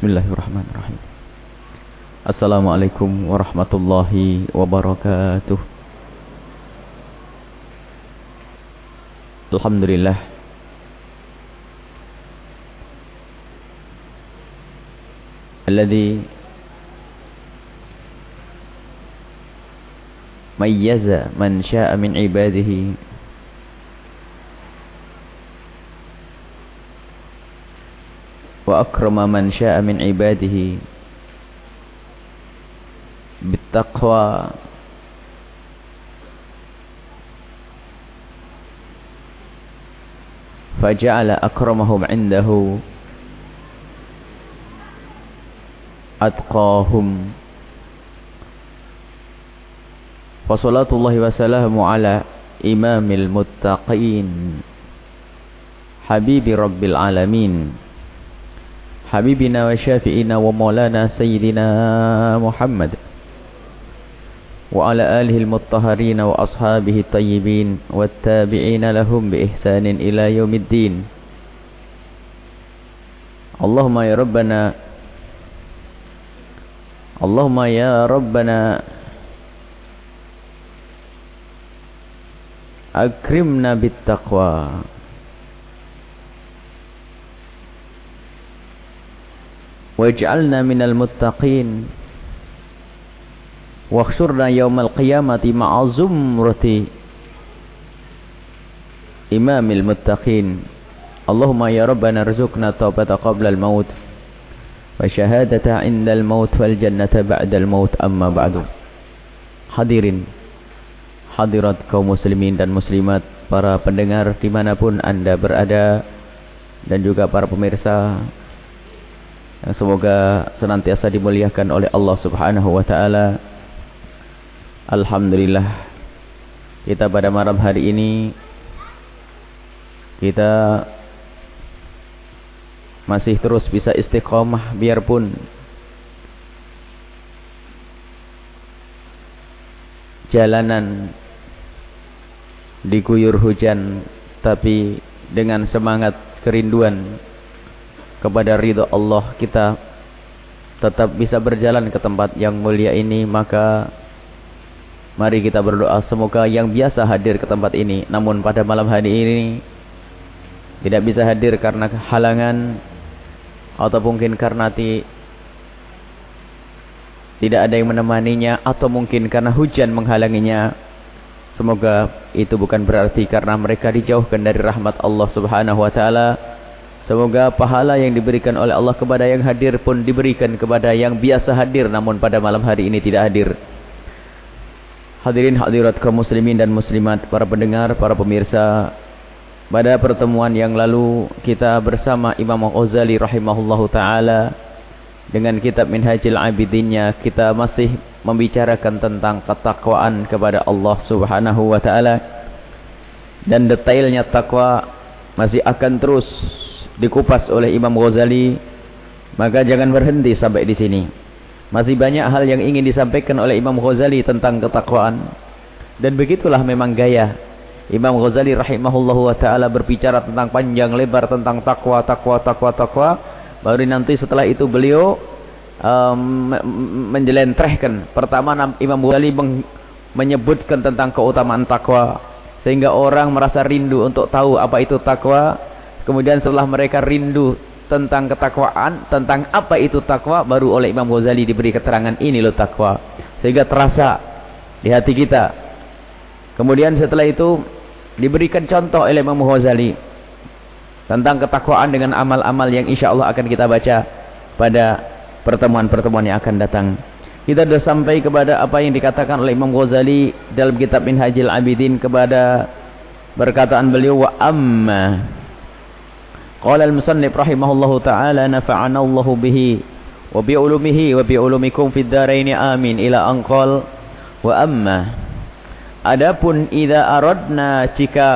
Bismillahirrahmanirrahim. Assalamualaikum warahmatullahi wabarakatuh. Alhamdulillah. Alladhi mayyaza man syaa min ibadihi وأكرم من شاء من عباده. بالتقوى. فجعل أكرمهم عنده. أتقاهم. وصلاة الله وسلامه على إمام المتقين. حبيب رب العالمين. حبيبنا وشافئنا ومولانا سيدنا محمد وعلى آله المطهرين وأصحابه الطيبين والتابعين لهم بإحسان إلى يوم الدين. اللهم يا ربنا اللهم يا ربنا أكرمنا بالتقوى. waj'alna minal muttaqin. Wakhsurna yaumal qiyamati ma'azumrati imamil muttaqin. Allahumma ya rabbana rzuqna taubata qabla al-maut wa syahadata inda al-maut wal jannata ba'da al-maut amma ba'du. Hadirin hadirat kaum muslimin dan muslimat para pendengar di mana pun anda berada dan juga para pemirsa yang semoga senantiasa dimuliakan oleh Allah Subhanahu wa taala. Alhamdulillah kita pada malam hari ini kita masih terus bisa istiqomah biarpun jalanan diguyur hujan tapi dengan semangat kerinduan kepada ridho Allah kita tetap bisa berjalan ke tempat yang mulia ini maka mari kita berdoa semoga yang biasa hadir ke tempat ini namun pada malam hari ini tidak bisa hadir karena halangan atau mungkin karena ti tidak ada yang menemaninya atau mungkin karena hujan menghalanginya. Semoga itu bukan berarti karena mereka dijauhkan dari rahmat Allah Subhanahu wa taala Semoga pahala yang diberikan oleh Allah kepada yang hadir pun diberikan kepada yang biasa hadir namun pada malam hari ini tidak hadir. Hadirin hadirat kaum muslimin dan muslimat, para pendengar, para pemirsa. Pada pertemuan yang lalu kita bersama Imam Ghazali rahimahullahu taala dengan kitab Minhajul Abidinnya kita masih membicarakan tentang ketakwaan kepada Allah Subhanahu wa taala dan detailnya takwa masih akan terus dikupas oleh Imam Ghazali, maka jangan berhenti sampai di sini. Masih banyak hal yang ingin disampaikan oleh Imam Ghazali tentang ketakwaan. Dan begitulah memang gaya Imam Ghazali rahimahullahu wa taala berbicara tentang panjang lebar tentang takwa, takwa, takwa, takwa. Baru nanti setelah itu beliau um, menjelentrehkan. Pertama Imam Ghazali menyebutkan tentang keutamaan takwa sehingga orang merasa rindu untuk tahu apa itu takwa Kemudian setelah mereka rindu tentang ketakwaan, tentang apa itu takwa, baru oleh Imam Ghazali diberi keterangan ini loh takwa. Sehingga terasa di hati kita. Kemudian setelah itu diberikan contoh oleh Imam Ghazali tentang ketakwaan dengan amal-amal yang insya Allah akan kita baca pada pertemuan-pertemuan yang akan datang. Kita sudah sampai kepada apa yang dikatakan oleh Imam Ghazali dalam kitab Minhajil Abidin kepada perkataan beliau wa amma Qala al-musannif rahimahullahu taala nafa'ana Allahu bihi wa bi ulumihi wa bi ulumikum fid dharain amin ila anqal wa amma. Adapun idza aradna jika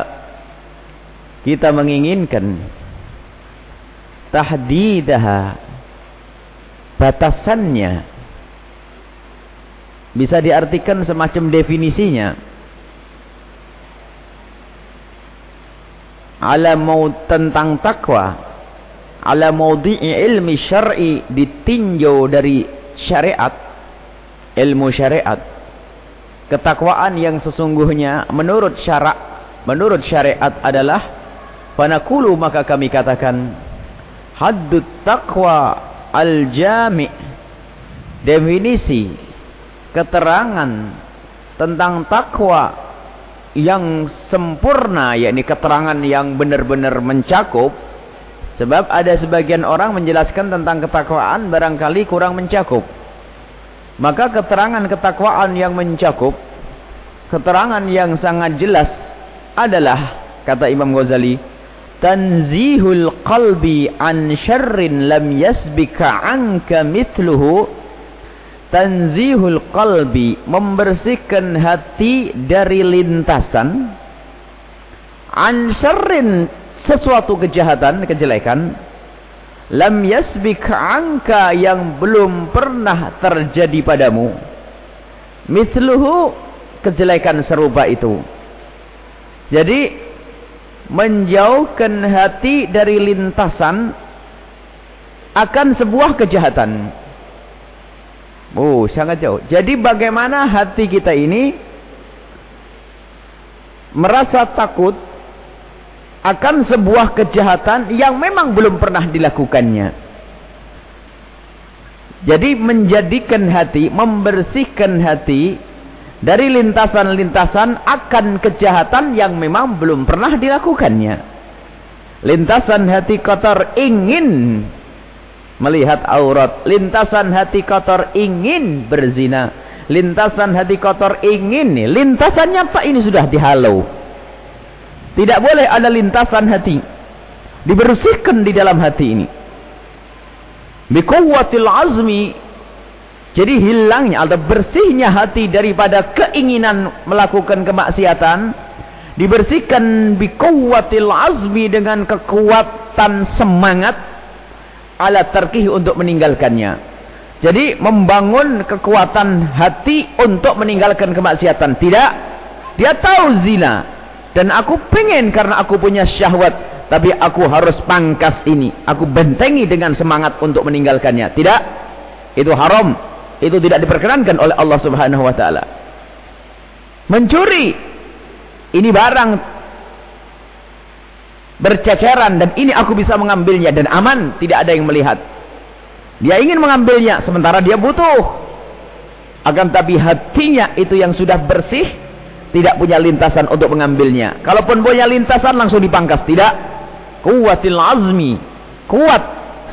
kita menginginkan tahdidaha batasannya bisa diartikan semacam definisinya. Ala mau tentang takwa. Ala maudhi'i ilmi syar'i ditinjau dari syariat. Ilmu syariat. Ketakwaan yang sesungguhnya menurut syarak menurut syariat adalah fanaqulu maka kami katakan haddut taqwa al-jami' definisi keterangan tentang takwa yang sempurna yakni keterangan yang benar-benar mencakup sebab ada sebagian orang menjelaskan tentang ketakwaan barangkali kurang mencakup. Maka keterangan ketakwaan yang mencakup keterangan yang sangat jelas adalah kata Imam Ghazali tanzihul qalbi an syarrin lam yasbika anka mithluhu tanzihul qalbi membersihkan hati dari lintasan. An syarrin sesuatu kejahatan kejelekan. Lam yasbik angka yang belum pernah terjadi padamu. Misluhu kejelekan serupa itu. Jadi menjauhkan hati dari lintasan akan sebuah kejahatan Oh, sangat jauh. Jadi bagaimana hati kita ini merasa takut akan sebuah kejahatan yang memang belum pernah dilakukannya. Jadi menjadikan hati, membersihkan hati dari lintasan-lintasan akan kejahatan yang memang belum pernah dilakukannya. Lintasan hati kotor ingin melihat aurat. Lintasan hati kotor ingin berzina. Lintasan hati kotor ingin. Lintasannya apa ini sudah dihalau. Tidak boleh ada lintasan hati. Dibersihkan di dalam hati ini. Bikuwatil azmi. Jadi hilangnya atau bersihnya hati daripada keinginan melakukan kemaksiatan. Dibersihkan bikuwatil azmi dengan kekuatan semangat ala tarkih untuk meninggalkannya. Jadi membangun kekuatan hati untuk meninggalkan kemaksiatan. Tidak. Dia tahu zina. Dan aku pengen karena aku punya syahwat. Tapi aku harus pangkas ini. Aku bentengi dengan semangat untuk meninggalkannya. Tidak. Itu haram. Itu tidak diperkenankan oleh Allah subhanahu wa ta'ala. Mencuri. Ini barang berceceran dan ini aku bisa mengambilnya dan aman tidak ada yang melihat. Dia ingin mengambilnya sementara dia butuh. Akan tapi hatinya itu yang sudah bersih tidak punya lintasan untuk mengambilnya. Kalaupun punya lintasan langsung dipangkas tidak. Kuatil azmi kuat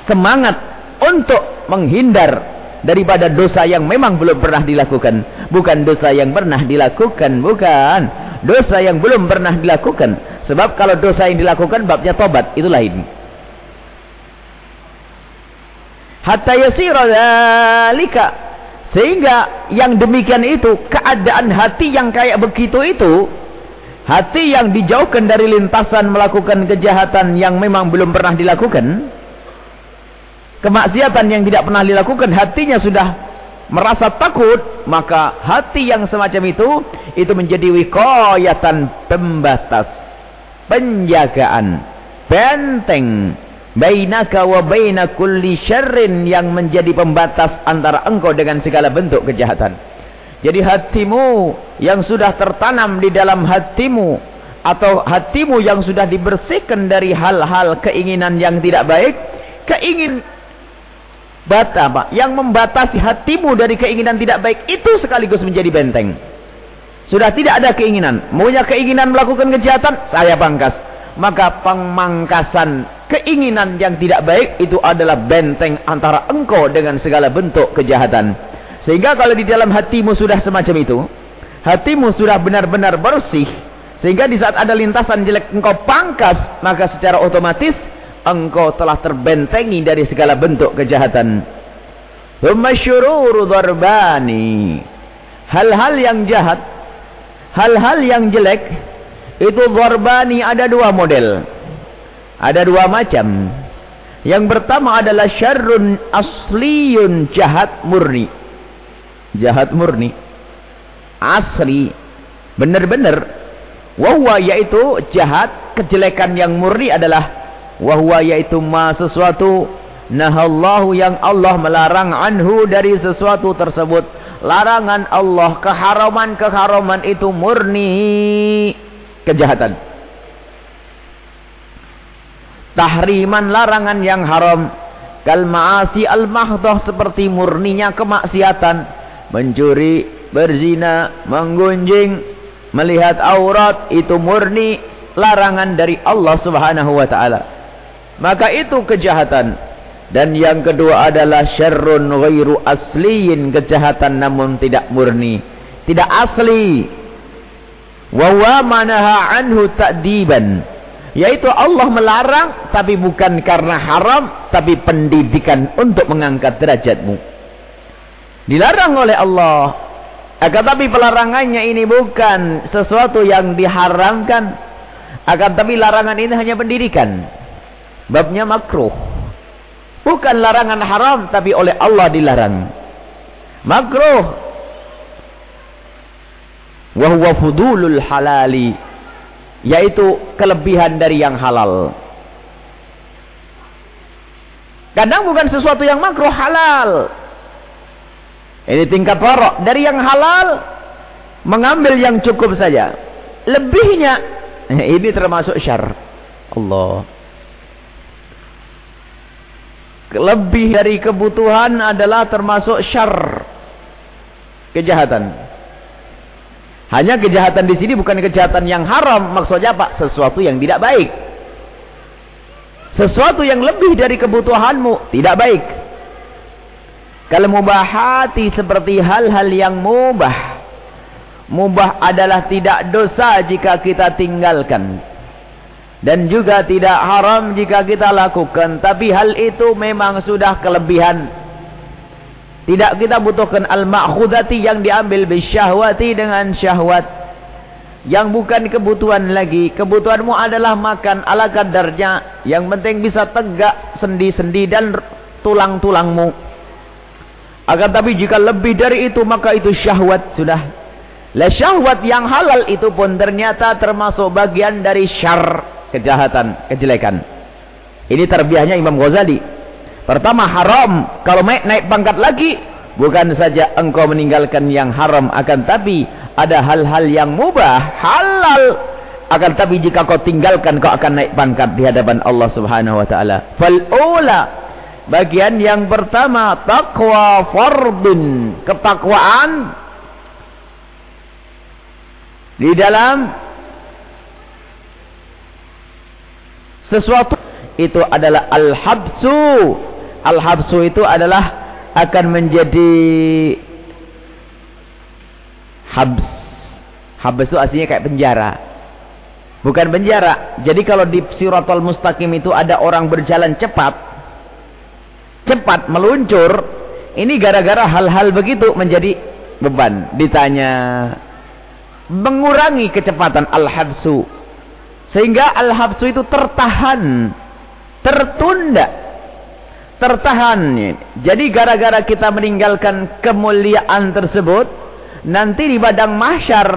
semangat untuk menghindar daripada dosa yang memang belum pernah dilakukan. Bukan dosa yang pernah dilakukan bukan. Dosa yang belum pernah dilakukan Sebab kalau dosa yang dilakukan babnya tobat, itu lain. Hatta yasira dzalika sehingga yang demikian itu keadaan hati yang kayak begitu itu hati yang dijauhkan dari lintasan melakukan kejahatan yang memang belum pernah dilakukan kemaksiatan yang tidak pernah dilakukan hatinya sudah merasa takut maka hati yang semacam itu itu menjadi wikoyatan pembatas penjagaan benteng bainaka wa baina kulli syarrin yang menjadi pembatas antara engkau dengan segala bentuk kejahatan. Jadi hatimu yang sudah tertanam di dalam hatimu atau hatimu yang sudah dibersihkan dari hal-hal keinginan yang tidak baik keingin bata yang membatasi hatimu dari keinginan tidak baik itu sekaligus menjadi benteng sudah tidak ada keinginan. Punya keinginan melakukan kejahatan, saya pangkas. Maka pemangkasan keinginan yang tidak baik itu adalah benteng antara engkau dengan segala bentuk kejahatan. Sehingga kalau di dalam hatimu sudah semacam itu, hatimu sudah benar-benar bersih, sehingga di saat ada lintasan jelek engkau pangkas, maka secara otomatis engkau telah terbentengi dari segala bentuk kejahatan. Dharbani. Hal-hal yang jahat hal-hal yang jelek itu gorbani ada dua model. Ada dua macam. Yang pertama adalah syarrun asliyun jahat murni. Jahat murni. Asli. Benar-benar. Wahwa yaitu jahat kejelekan yang murni adalah Wahwa yaitu ma sesuatu nahallahu yang Allah melarang anhu dari sesuatu tersebut. Larangan Allah keharaman-keharaman itu murni kejahatan. Tahriman larangan yang haram. Kal ma'asi al-mahdoh seperti murninya kemaksiatan. Mencuri, berzina, menggunjing, melihat aurat itu murni larangan dari Allah Subhanahu wa taala. Maka itu kejahatan. Dan yang kedua adalah syarrun ghairu asliyin, kejahatan namun tidak murni, tidak asli. Wa wa manaha anhu ta'diban. Yaitu Allah melarang tapi bukan karena haram tapi pendidikan untuk mengangkat derajatmu. Dilarang oleh Allah. Akan tapi pelarangannya ini bukan sesuatu yang diharamkan akan tapi larangan ini hanya pendidikan. Babnya makruh. Bukan larangan haram tapi oleh Allah dilarang. Makruh. Wahuwa fudulul halali. Yaitu kelebihan dari yang halal. Kadang bukan sesuatu yang makruh halal. Ini tingkat warok. Dari yang halal mengambil yang cukup saja. Lebihnya Ini termasuk syar. Allah. Lebih dari kebutuhan adalah termasuk syar. Kejahatan. Hanya kejahatan di sini bukan kejahatan yang haram. Maksudnya apa? Sesuatu yang tidak baik. Sesuatu yang lebih dari kebutuhanmu. Tidak baik. Kalau mubahati seperti hal-hal yang mubah mubah adalah tidak dosa jika kita tinggalkan dan juga tidak haram jika kita lakukan. Tapi hal itu memang sudah kelebihan. Tidak kita butuhkan al-ma'khudati yang diambil bisyahwati dengan syahwat. Yang bukan kebutuhan lagi. Kebutuhanmu adalah makan ala kadarnya. Yang penting bisa tegak sendi-sendi dan tulang-tulangmu. Agar tapi jika lebih dari itu maka itu syahwat sudah. La syahwat yang halal itu pun ternyata termasuk bagian dari syar, kejahatan, kejelekan. Ini terbiahnya Imam Ghazali. Pertama haram, kalau naik, pangkat lagi, bukan saja engkau meninggalkan yang haram, akan tapi ada hal-hal yang mubah, halal. Akan tapi jika kau tinggalkan, kau akan naik pangkat di hadapan Allah subhanahu wa ta'ala. Fal'ula, bagian yang pertama, taqwa fardun, ketakwaan di dalam sesuatu itu adalah al-habsu. Al-habsu itu adalah akan menjadi habs. Habs itu aslinya kayak penjara. Bukan penjara. Jadi kalau di siratul mustaqim itu ada orang berjalan cepat. Cepat meluncur. Ini gara-gara hal-hal begitu menjadi beban. Ditanya mengurangi kecepatan al-habsu sehingga al-habsu itu tertahan. Tertunda. Tertahan. Jadi gara-gara kita meninggalkan kemuliaan tersebut nanti di badang mahsyar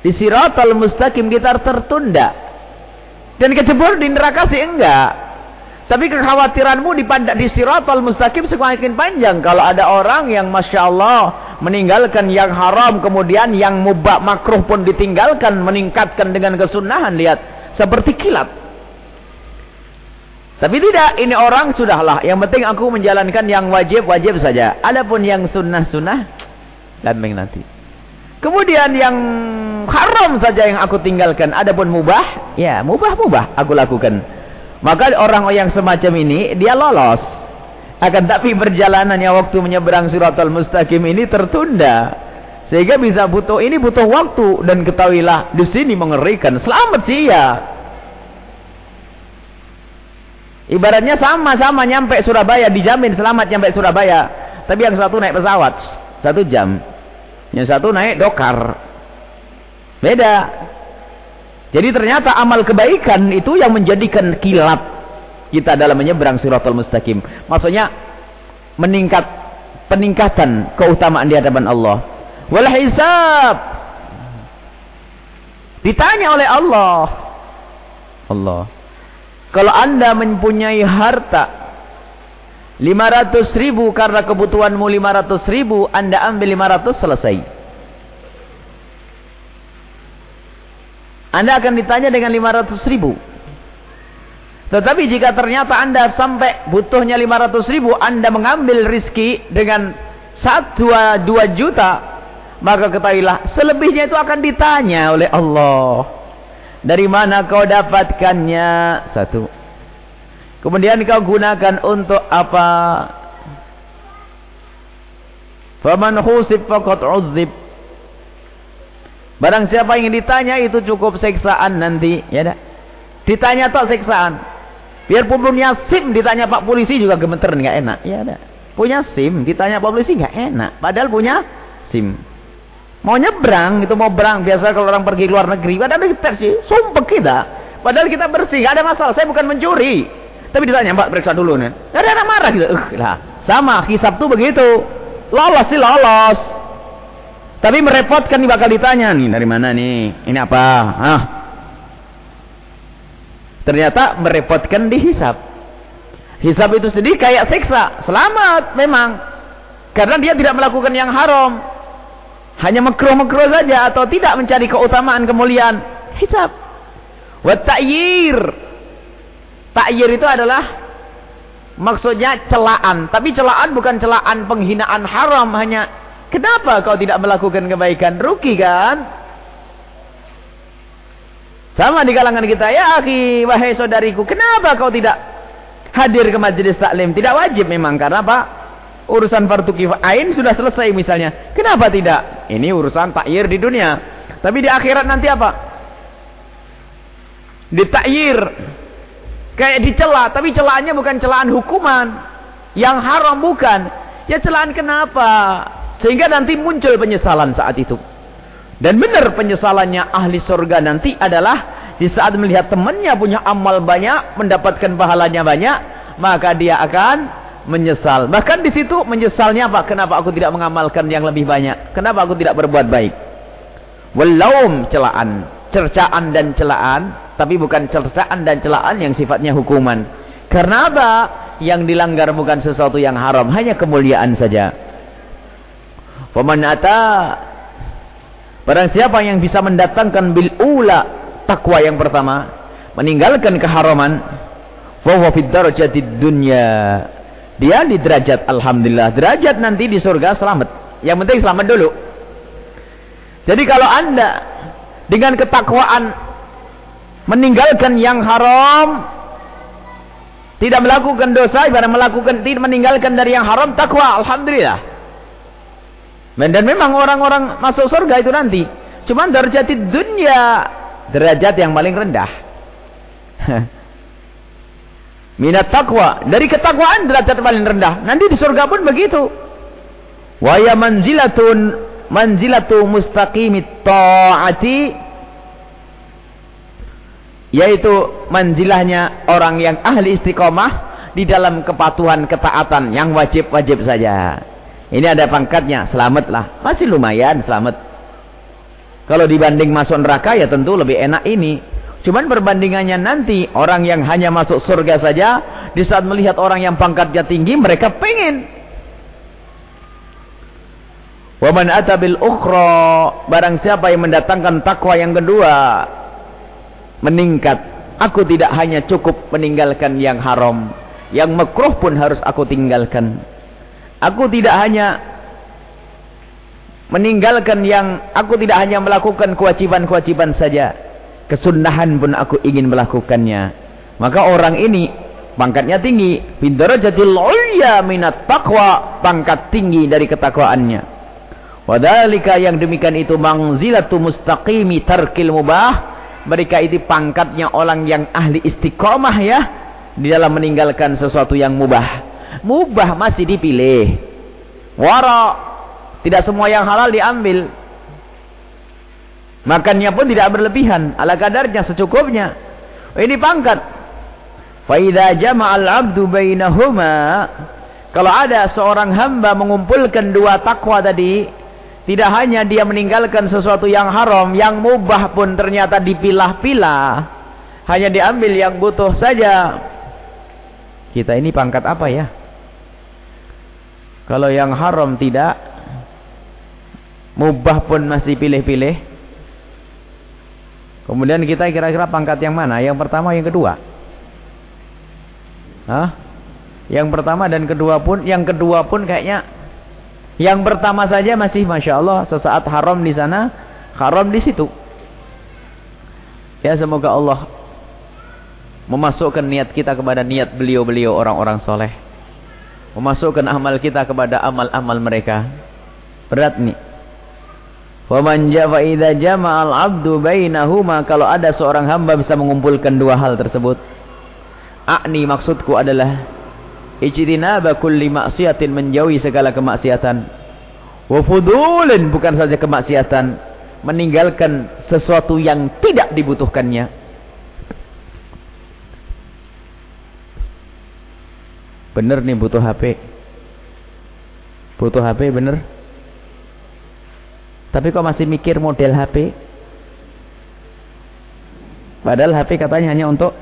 di siratal mustaqim kita tertunda. Dan kecebur di neraka sih enggak tapi kekhawatiranmu di, di siratal mustaqim semakin panjang. Kalau ada orang yang masya Allah meninggalkan yang haram kemudian yang mubah makruh pun ditinggalkan meningkatkan dengan kesunahan lihat seperti kilat. Tapi tidak ini orang sudahlah. Yang penting aku menjalankan yang wajib-wajib saja. Adapun yang sunnah-sunnah lambeng nanti. Kemudian yang haram saja yang aku tinggalkan adapun mubah ya mubah-mubah aku lakukan maka orang yang semacam ini dia lolos akan tapi perjalanannya waktu menyeberang suratul mustaqim ini tertunda. Sehingga bisa butuh ini butuh waktu dan ketahuilah di sini mengerikan. Selamat ya. Ibaratnya sama-sama nyampe Surabaya dijamin selamat nyampe Surabaya. Tapi yang satu naik pesawat satu jam, yang satu naik dokar. Beda. Jadi ternyata amal kebaikan itu yang menjadikan kilat kita dalam menyeberang siratul mustaqim. Maksudnya meningkat peningkatan keutamaan di hadapan Allah. Wal hisab. Ditanya oleh Allah. Allah. Kalau anda mempunyai harta 500 ribu karena kebutuhanmu 500 ribu, anda ambil 500 selesai. Anda akan ditanya dengan 500 ribu. Tetapi jika ternyata anda sampai butuhnya 500 ribu, anda mengambil rizki dengan 1 2 juta, maka ketahuilah selebihnya itu akan ditanya oleh Allah. Dari mana kau dapatkannya? Satu. Kemudian kau gunakan untuk apa? Faman khusib faqad uzib. Barang siapa yang ditanya itu cukup seksaan nanti, ya dah. Ditanya tok seksaan. Biarpun punya SIM ditanya Pak polisi juga gemeter enggak enak, ya dah. Punya SIM ditanya Pak polisi enggak enak, padahal punya SIM. Mau nyebrang, itu mau berang. Biasa kalau orang pergi luar negeri, ada tes sih, sumpah kita. Padahal kita bersih, gak ada masalah. Saya bukan mencuri. Tapi ditanya, Mbak periksa dulu nih. Ada yang marah gitu. Lah, sama, hisap tuh begitu. Lolos sih lolos. Tapi merepotkan nih bakal ditanya nih dari mana nih? Ini apa? Ah. Ternyata merepotkan di hisap. Hisap itu sendiri kayak siksa. Selamat memang. Karena dia tidak melakukan yang haram. Hanya makruh-makruh saja atau tidak mencari keutamaan kemuliaan. Hisab. Wa ta'yir. Ta'yir itu adalah maksudnya celaan. Tapi celaan bukan celaan penghinaan haram. Hanya kenapa kau tidak melakukan kebaikan? Rugi kan? Sama di kalangan kita. Ya akhi, wahai saudariku. Kenapa kau tidak hadir ke majlis taklim? Tidak wajib memang. Karena apa? urusan fardu kifain sudah selesai misalnya. Kenapa tidak? Ini urusan takyir di dunia. Tapi di akhirat nanti apa? Ditakyir. Kayak dicela, tapi celaannya bukan celaan hukuman. Yang haram bukan. Ya celaan kenapa? Sehingga nanti muncul penyesalan saat itu. Dan benar penyesalannya ahli surga nanti adalah di saat melihat temannya punya amal banyak, mendapatkan pahalanya banyak, maka dia akan menyesal. Bahkan di situ menyesalnya apa? Kenapa aku tidak mengamalkan yang lebih banyak? Kenapa aku tidak berbuat baik? Walaum celaan, cercaan dan celaan, tapi bukan cercaan dan celaan yang sifatnya hukuman. Karena apa? Yang dilanggar bukan sesuatu yang haram, hanya kemuliaan saja. Faman ata siapa yang bisa mendatangkan bil ula takwa yang pertama, meninggalkan keharaman, fa huwa fid darajatid dunya dia di derajat Alhamdulillah. Derajat nanti di surga selamat. Yang penting selamat dulu. Jadi kalau anda dengan ketakwaan meninggalkan yang haram, tidak melakukan dosa, ibarat melakukan tidak meninggalkan dari yang haram, takwa, alhamdulillah. Dan memang orang-orang masuk surga itu nanti, cuman derajat dunia, derajat yang paling rendah. minat takwa dari ketakwaan derajat paling rendah. Nanti di surga pun begitu. Wa ya manzilatun manzilatu mustaqimit taati. Yaitu manzilahnya orang yang ahli istiqomah di dalam kepatuhan ketaatan yang wajib-wajib saja ini ada pangkatnya selamatlah masih lumayan selamat kalau dibanding masuk neraka ya tentu lebih enak ini Cuman perbandingannya nanti orang yang hanya masuk surga saja di saat melihat orang yang pangkatnya tinggi mereka pengen. Waman atabil ukhra barang siapa yang mendatangkan takwa yang kedua meningkat. Aku tidak hanya cukup meninggalkan yang haram, yang makruh pun harus aku tinggalkan. Aku tidak hanya meninggalkan yang aku tidak hanya melakukan kewajiban-kewajiban saja. Kesunahan pun aku ingin melakukannya. Maka orang ini pangkatnya tinggi. Bidarajatil ulya minat taqwa pangkat tinggi dari ketakwaannya. Wadhalika yang demikian itu mangzilatu mustaqimi tarkil mubah. Mereka itu pangkatnya orang yang ahli istiqomah ya. Di dalam meninggalkan sesuatu yang mubah mubah masih dipilih wara tidak semua yang halal diambil Makannya pun tidak berlebihan, ala kadarnya secukupnya. Ini pangkat. Fa idza jama'al 'abdu bainahuma kalau ada seorang hamba mengumpulkan dua takwa tadi, tidak hanya dia meninggalkan sesuatu yang haram, yang mubah pun ternyata dipilah-pilah. hanya diambil yang butuh saja. Kita ini pangkat apa ya? Kalau yang haram tidak, mubah pun masih pilih-pilih. Kemudian kita kira-kira pangkat yang mana? Yang pertama, yang kedua? Hah? Yang pertama dan kedua pun, yang kedua pun kayaknya yang pertama saja masih masya Allah sesaat haram di sana, haram di situ. Ya semoga Allah memasukkan niat kita kepada niat beliau-beliau orang-orang soleh. Memasukkan amal kita kepada amal-amal mereka. Berat nih. Idza jama'al 'abdu bainahuma kalau ada seorang hamba bisa mengumpulkan dua hal tersebut. Akni maksudku adalah ijtinaba kulli maksiatin menjauhi segala kemaksiatan wa fudulin bukan saja kemaksiatan meninggalkan sesuatu yang tidak dibutuhkannya bener nih butuh HP butuh HP bener tapi kok masih mikir model HP padahal HP katanya hanya untuk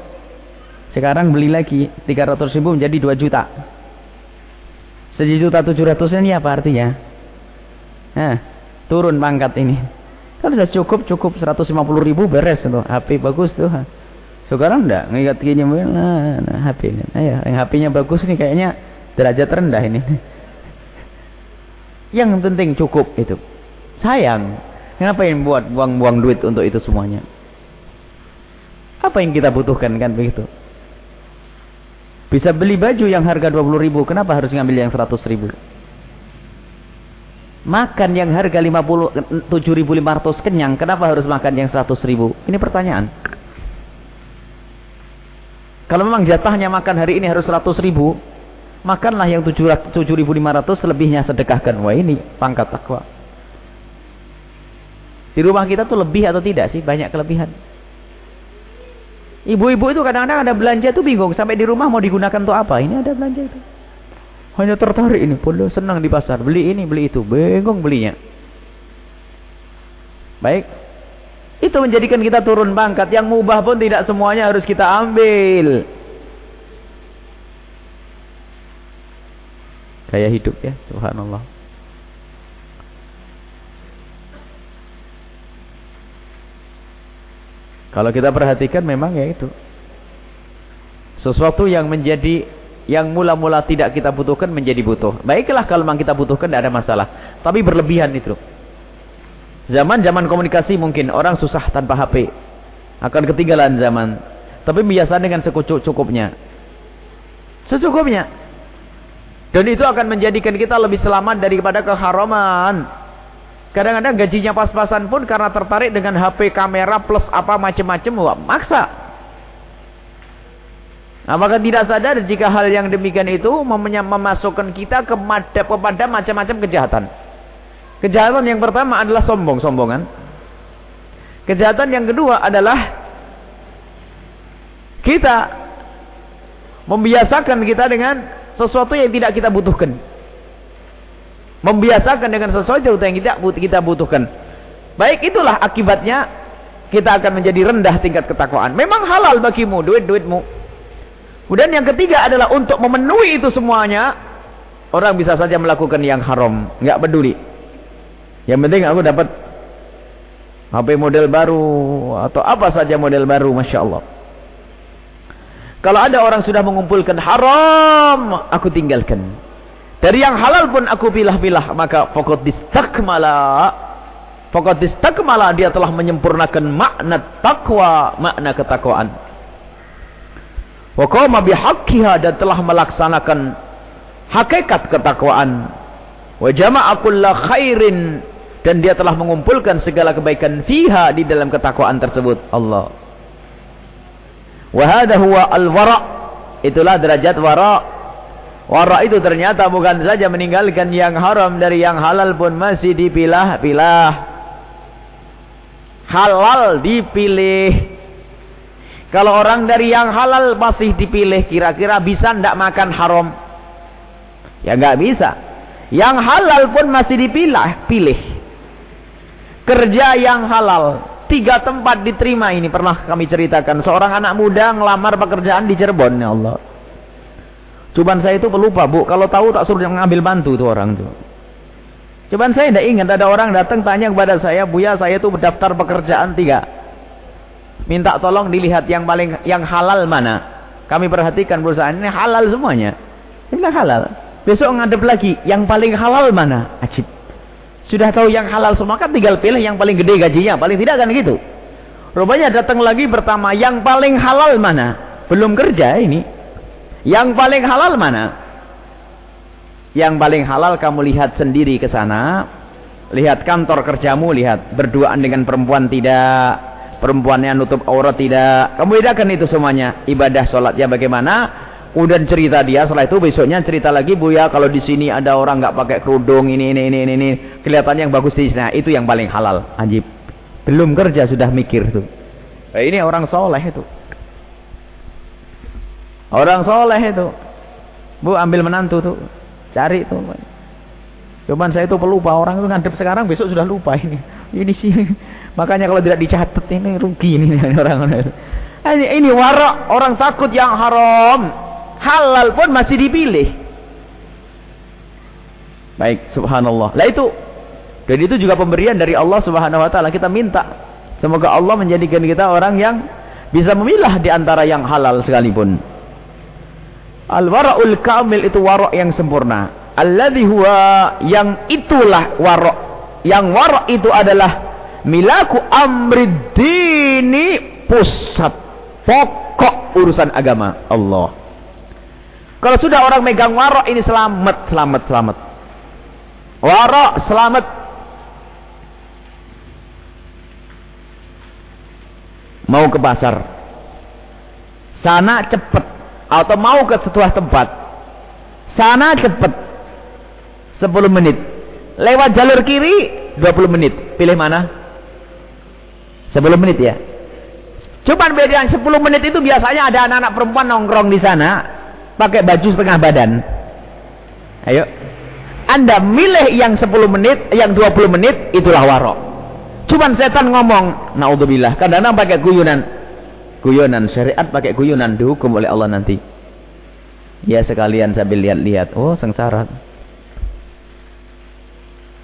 sekarang beli lagi 300 ribu menjadi 2 juta. 1 juta 700 ini apa artinya? Nah, turun pangkat ini. Kalau sudah cukup, cukup 150 ribu beres tuh. HP bagus tuh. Sekarang enggak, ngingat gini, nah, nah HP. Nah, ya, yang HP-nya bagus nih kayaknya derajat rendah ini. Yang penting cukup itu. Sayang. Kenapa yang buat buang-buang duit untuk itu semuanya? Apa yang kita butuhkan kan begitu? Bisa beli baju yang harga 20 ribu. Kenapa harus ngambil yang 100 ribu? Makan yang harga 50, 7.500 kenyang. Kenapa harus makan yang 100 ribu? Ini pertanyaan. Kalau memang jatahnya makan hari ini harus 100 ribu. Makanlah yang 7.500 lebihnya sedekahkan. Wah ini pangkat takwa. Di rumah kita tuh lebih atau tidak sih? Banyak kelebihan. Ibu-ibu itu kadang-kadang ada belanja tuh bingung sampai di rumah mau digunakan untuk apa? Ini ada belanja itu. Hanya tertarik ini, perlu senang di pasar, beli ini, beli itu, bingung belinya. Baik. Itu menjadikan kita turun pangkat. Yang mubah pun tidak semuanya harus kita ambil. Kayak hidup ya, subhanallah. Kalau kita perhatikan memang ya itu. Sesuatu yang menjadi yang mula-mula tidak kita butuhkan menjadi butuh. Baiklah kalau memang kita butuhkan tidak ada masalah. Tapi berlebihan itu. Zaman-zaman komunikasi mungkin orang susah tanpa HP. Akan ketinggalan zaman. Tapi biasa dengan secukup-cukupnya. Secukupnya. Dan itu akan menjadikan kita lebih selamat daripada keharaman. Kadang-kadang gajinya pas-pasan pun karena tertarik dengan HP kamera plus apa macam-macam, maksa. Apakah tidak sadar jika hal yang demikian itu memasukkan kita kepada macam-macam kejahatan? Kejahatan yang pertama adalah sombong-sombongan. Kejahatan yang kedua adalah kita membiasakan kita dengan sesuatu yang tidak kita butuhkan. Membiasakan dengan sesuatu yang tidak kita butuhkan. Baik itulah akibatnya kita akan menjadi rendah tingkat ketakwaan. Memang halal bagimu duit-duitmu. Kemudian yang ketiga adalah untuk memenuhi itu semuanya. Orang bisa saja melakukan yang haram. Nggak peduli. Yang penting aku dapat HP model baru. Atau apa saja model baru. Masya Allah. Kalau ada orang sudah mengumpulkan haram. Aku tinggalkan. Dari yang halal pun aku pilah-pilah. Maka pokok distakmala. Pokok distakmala dia telah menyempurnakan makna takwa. Makna ketakwaan. Wakoma bihaqqiha dan telah melaksanakan hakikat ketakwaan. Wajama'a kulla khairin. Dan dia telah mengumpulkan segala kebaikan fiha di dalam ketakwaan tersebut. Allah. Wahada huwa al-wara' itulah derajat wara' Wara itu ternyata bukan saja meninggalkan yang haram dari yang halal pun masih dipilah-pilah. Halal dipilih. Kalau orang dari yang halal masih dipilih, kira-kira bisa ndak makan haram? Ya nggak bisa. Yang halal pun masih dipilah, pilih. Kerja yang halal, tiga tempat diterima ini pernah kami ceritakan. Seorang anak muda ngelamar pekerjaan di Cirebon, ya Allah. Cuman saya itu pelupa, Bu. Kalau tahu tak suruh ngambil bantu tuh orang tuh. Cuman saya tidak ingat ada orang datang tanya kepada saya, Buya saya itu berdaftar pekerjaan tiga. Minta tolong dilihat yang paling yang halal mana. Kami perhatikan perusahaan ini halal semuanya. Ini halal. Besok ngadep lagi, yang paling halal mana? Ajib. Sudah tahu yang halal semua kan tinggal pilih yang paling gede gajinya. Paling tidak kan gitu. Rupanya datang lagi pertama. Yang paling halal mana? Belum kerja ini. Yang paling halal mana? Yang paling halal kamu lihat sendiri ke sana. Lihat kantor kerjamu, lihat. Berduaan dengan perempuan tidak. Perempuannya nutup aurat tidak. Kamu bedakan itu semuanya. Ibadah sholatnya bagaimana? Kemudian cerita dia, setelah itu besoknya cerita lagi, Bu ya kalau di sini ada orang nggak pakai kerudung ini ini ini ini, ini. kelihatannya yang bagus di. Nah, itu yang paling halal, ajib. Belum kerja sudah mikir tuh. Nah, ini orang soleh itu. Orang soleh itu. Bu ambil menantu tuh, cari tuh. Cuman saya itu pelupa orang itu ngadep sekarang besok sudah lupa ini. Ini sih makanya kalau tidak dicatat ini rugi ini orang-orang. Ini, ini warak orang takut yang haram halal pun masih dipilih. Baik, subhanallah. Lah itu dan itu juga pemberian dari Allah Subhanahu wa taala. Kita minta semoga Allah menjadikan kita orang yang bisa memilah di antara yang halal sekalipun. Al-wara'ul kamil itu warok yang sempurna. Alladhi huwa yang itulah warok. Yang warok itu adalah milaku amrid dini pusat pokok urusan agama Allah. Kalau sudah orang megang warok ini selamat, selamat, selamat. Warok selamat. Mau ke pasar. Sana cepat. Atau mau ke sebuah tempat. Sana cepat. 10 menit. Lewat jalur kiri 20 menit. Pilih mana? 10 menit ya. Cuman yang 10 menit itu biasanya ada anak-anak perempuan nongkrong di sana pakai baju setengah badan. Ayo. Anda milih yang 10 menit, yang 20 menit, itulah warok. Cuman setan ngomong, naudzubillah, kadang-kadang pakai guyonan. Guyonan syariat pakai guyonan dihukum oleh Allah nanti. Ya sekalian sambil lihat-lihat, oh sengsara.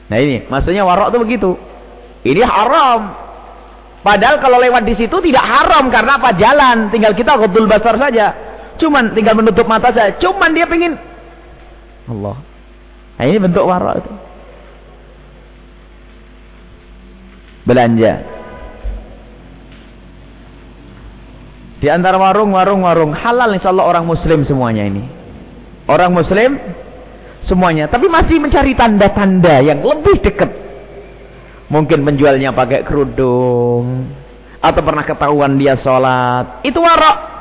Nah ini, maksudnya warok itu begitu. Ini haram. Padahal kalau lewat di situ tidak haram karena apa? Jalan, tinggal kita kotul basar saja. Cuman tinggal menutup mata saya. Cuman dia pengen Allah. Nah, ini bentuk warak itu. Belanja. Di antara warung, warung, warung halal insya Allah orang muslim semuanya ini. Orang muslim semuanya. Tapi masih mencari tanda-tanda yang lebih dekat. Mungkin menjualnya pakai kerudung. Atau pernah ketahuan dia sholat. Itu warak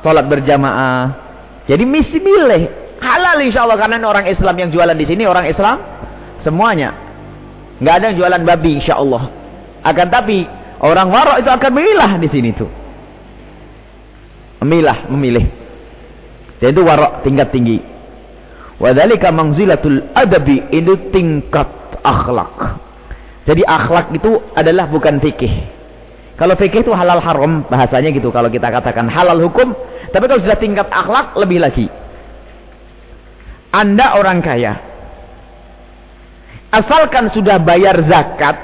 sholat berjamaah. Jadi misi milih halal insya Allah karena orang Islam yang jualan di sini orang Islam semuanya. Nggak ada yang jualan babi insya Allah. Akan tapi orang warok itu akan memilah di sini tuh. Memilah, memilih. Dan itu warok tingkat tinggi. Wadhalika mangzilatul adabi itu tingkat akhlak. Jadi akhlak itu adalah bukan fikih. Kalau fikih itu halal haram bahasanya gitu kalau kita katakan halal hukum, tapi kalau sudah tingkat akhlak lebih lagi. Anda orang kaya. Asalkan sudah bayar zakat,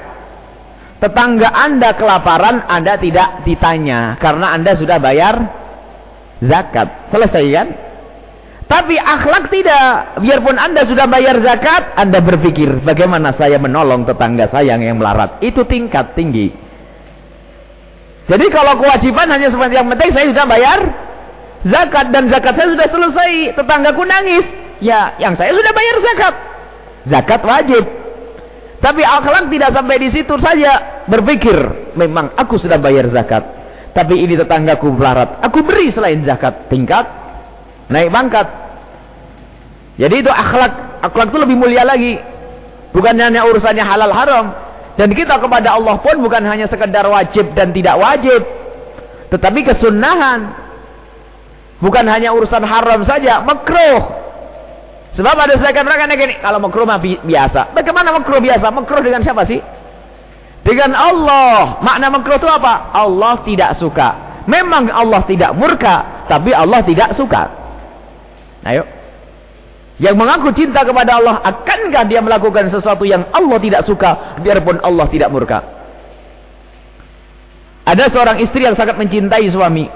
tetangga Anda kelaparan, Anda tidak ditanya karena Anda sudah bayar zakat. Selesai kan? Tapi akhlak tidak. Biarpun Anda sudah bayar zakat, Anda berpikir bagaimana saya menolong tetangga saya yang melarat. Itu tingkat tinggi. Jadi kalau kewajiban hanya seperti yang penting saya sudah bayar zakat dan zakat saya sudah selesai. Tetanggaku nangis. Ya, yang saya sudah bayar zakat. Zakat wajib. Tapi akhlak tidak sampai di situ saja. Berpikir, memang aku sudah bayar zakat. Tapi ini tetanggaku melarat. Aku beri selain zakat. Tingkat naik pangkat. Jadi itu akhlak. Akhlak itu lebih mulia lagi. Bukan hanya urusannya halal haram. Dan kita kepada Allah pun bukan hanya sekedar wajib dan tidak wajib. Tetapi kesunahan. Bukan hanya urusan haram saja. Makruh. Sebab ada saya katakan gini. Kalau makruh mah biasa. Bagaimana makruh biasa? Makruh dengan siapa sih? Dengan Allah, makna makruh itu apa? Allah tidak suka. Memang Allah tidak murka, tapi Allah tidak suka. Ayo. Yang mengaku cinta kepada Allah, akankah dia melakukan sesuatu yang Allah tidak suka, biarpun Allah tidak murka? Ada seorang istri yang sangat mencintai suami.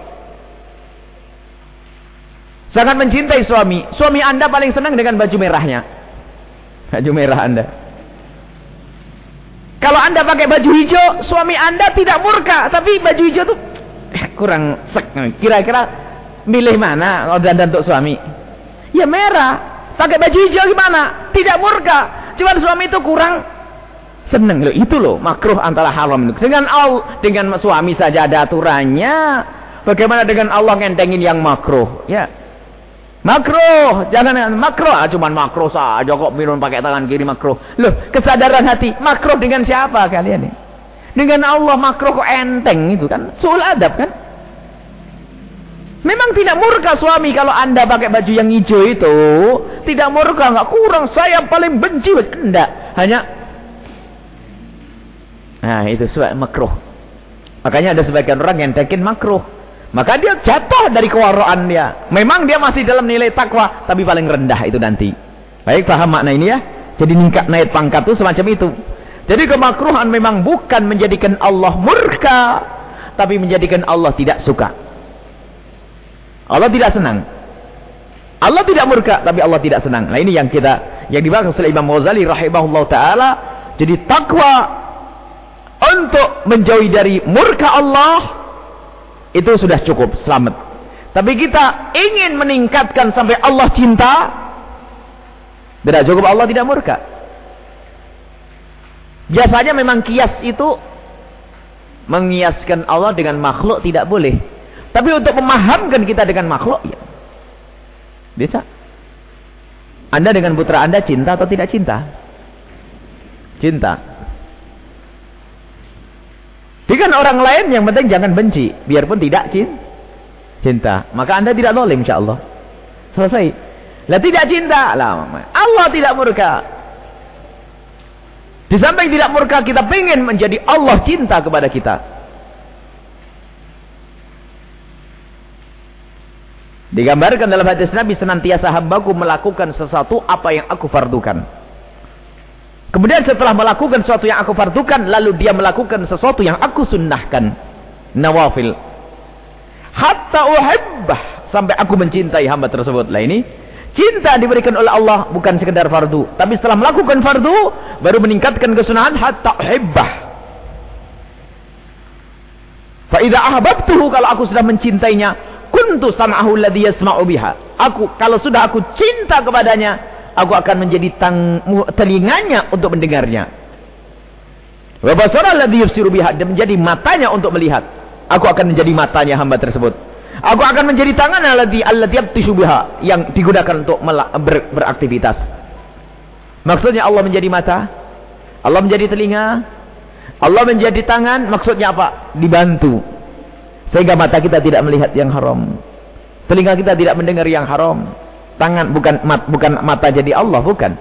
Sangat mencintai suami. Suami anda paling senang dengan baju merahnya. Baju merah anda. Kalau anda pakai baju hijau, suami anda tidak murka. Tapi baju hijau itu kurang sek. Kira-kira milih mana kalau dandan untuk suami? Ya merah. Pakai baju hijau gimana? Tidak murka. Cuma suami itu kurang seneng loh. Itu loh makruh antara haram dengan Allah dengan suami saja ada aturannya. Bagaimana dengan Allah ngentengin yang makruh? Ya. Makruh, jangan makruh, ah, cuman makruh saja kok minum pakai tangan kiri makruh. Loh, kesadaran hati, makruh dengan siapa kalian ini? Dengan Allah makruh kok enteng itu kan? Sul adab kan? Memang tidak murka suami kalau anda pakai baju yang hijau itu. Tidak murka, nggak kurang. Saya paling benci. Tidak. Hanya. Nah itu sebab makruh. Makanya ada sebagian orang yang tekin makruh. Maka dia jatuh dari kewaraan dia. Memang dia masih dalam nilai takwa. Tapi paling rendah itu nanti. Baik paham makna ini ya. Jadi ningkat naik pangkat itu semacam itu. Jadi kemakruhan memang bukan menjadikan Allah murka. Tapi menjadikan Allah tidak suka. Allah tidak senang. Allah tidak murka, tapi Allah tidak senang. Nah ini yang kita, yang dibahas oleh Imam Ghazali rahimahullah ta'ala. Jadi takwa untuk menjauhi dari murka Allah, itu sudah cukup, selamat. Tapi kita ingin meningkatkan sampai Allah cinta, tidak cukup Allah tidak murka. Biasanya memang kias itu mengiaskan Allah dengan makhluk tidak boleh. Tapi untuk memahamkan kita dengan makhluk, ya. Bisa. Anda dengan putra Anda cinta atau tidak cinta? Cinta. Dengan orang lain yang penting jangan benci. Biarpun tidak cinta. Maka Anda tidak dolim insya Allah. Selesai. Lah tidak cinta. Lah, Allah tidak murka. Di samping tidak murka kita ingin menjadi Allah cinta kepada kita. Digambarkan dalam hadis Nabi senantiasa hambaku melakukan sesuatu apa yang aku fardukan. Kemudian setelah melakukan sesuatu yang aku fardukan, lalu dia melakukan sesuatu yang aku sunnahkan. Nawafil. Hatta uhibbah. Sampai aku mencintai hamba tersebut. Lah ini. Cinta diberikan oleh Allah bukan sekedar fardu. Tapi setelah melakukan fardu, baru meningkatkan kesunahan hatta uhibbah. Fa'idha ahbabtuhu kalau aku sudah mencintainya, kuntu sam'ahu alladhi yasma'u biha. Aku kalau sudah aku cinta kepadanya, aku akan menjadi tang, telinganya untuk mendengarnya. Wa basara alladhi biha dan menjadi matanya untuk melihat. Aku akan menjadi matanya hamba tersebut. Aku akan menjadi tangan alladhi alladhi yabtishu biha yang digunakan untuk ber, beraktivitas. Maksudnya Allah menjadi mata, Allah menjadi telinga, Allah menjadi tangan, maksudnya apa? Dibantu sehingga mata kita tidak melihat yang haram. Telinga kita tidak mendengar yang haram. Tangan bukan mat, bukan mata jadi Allah, bukan.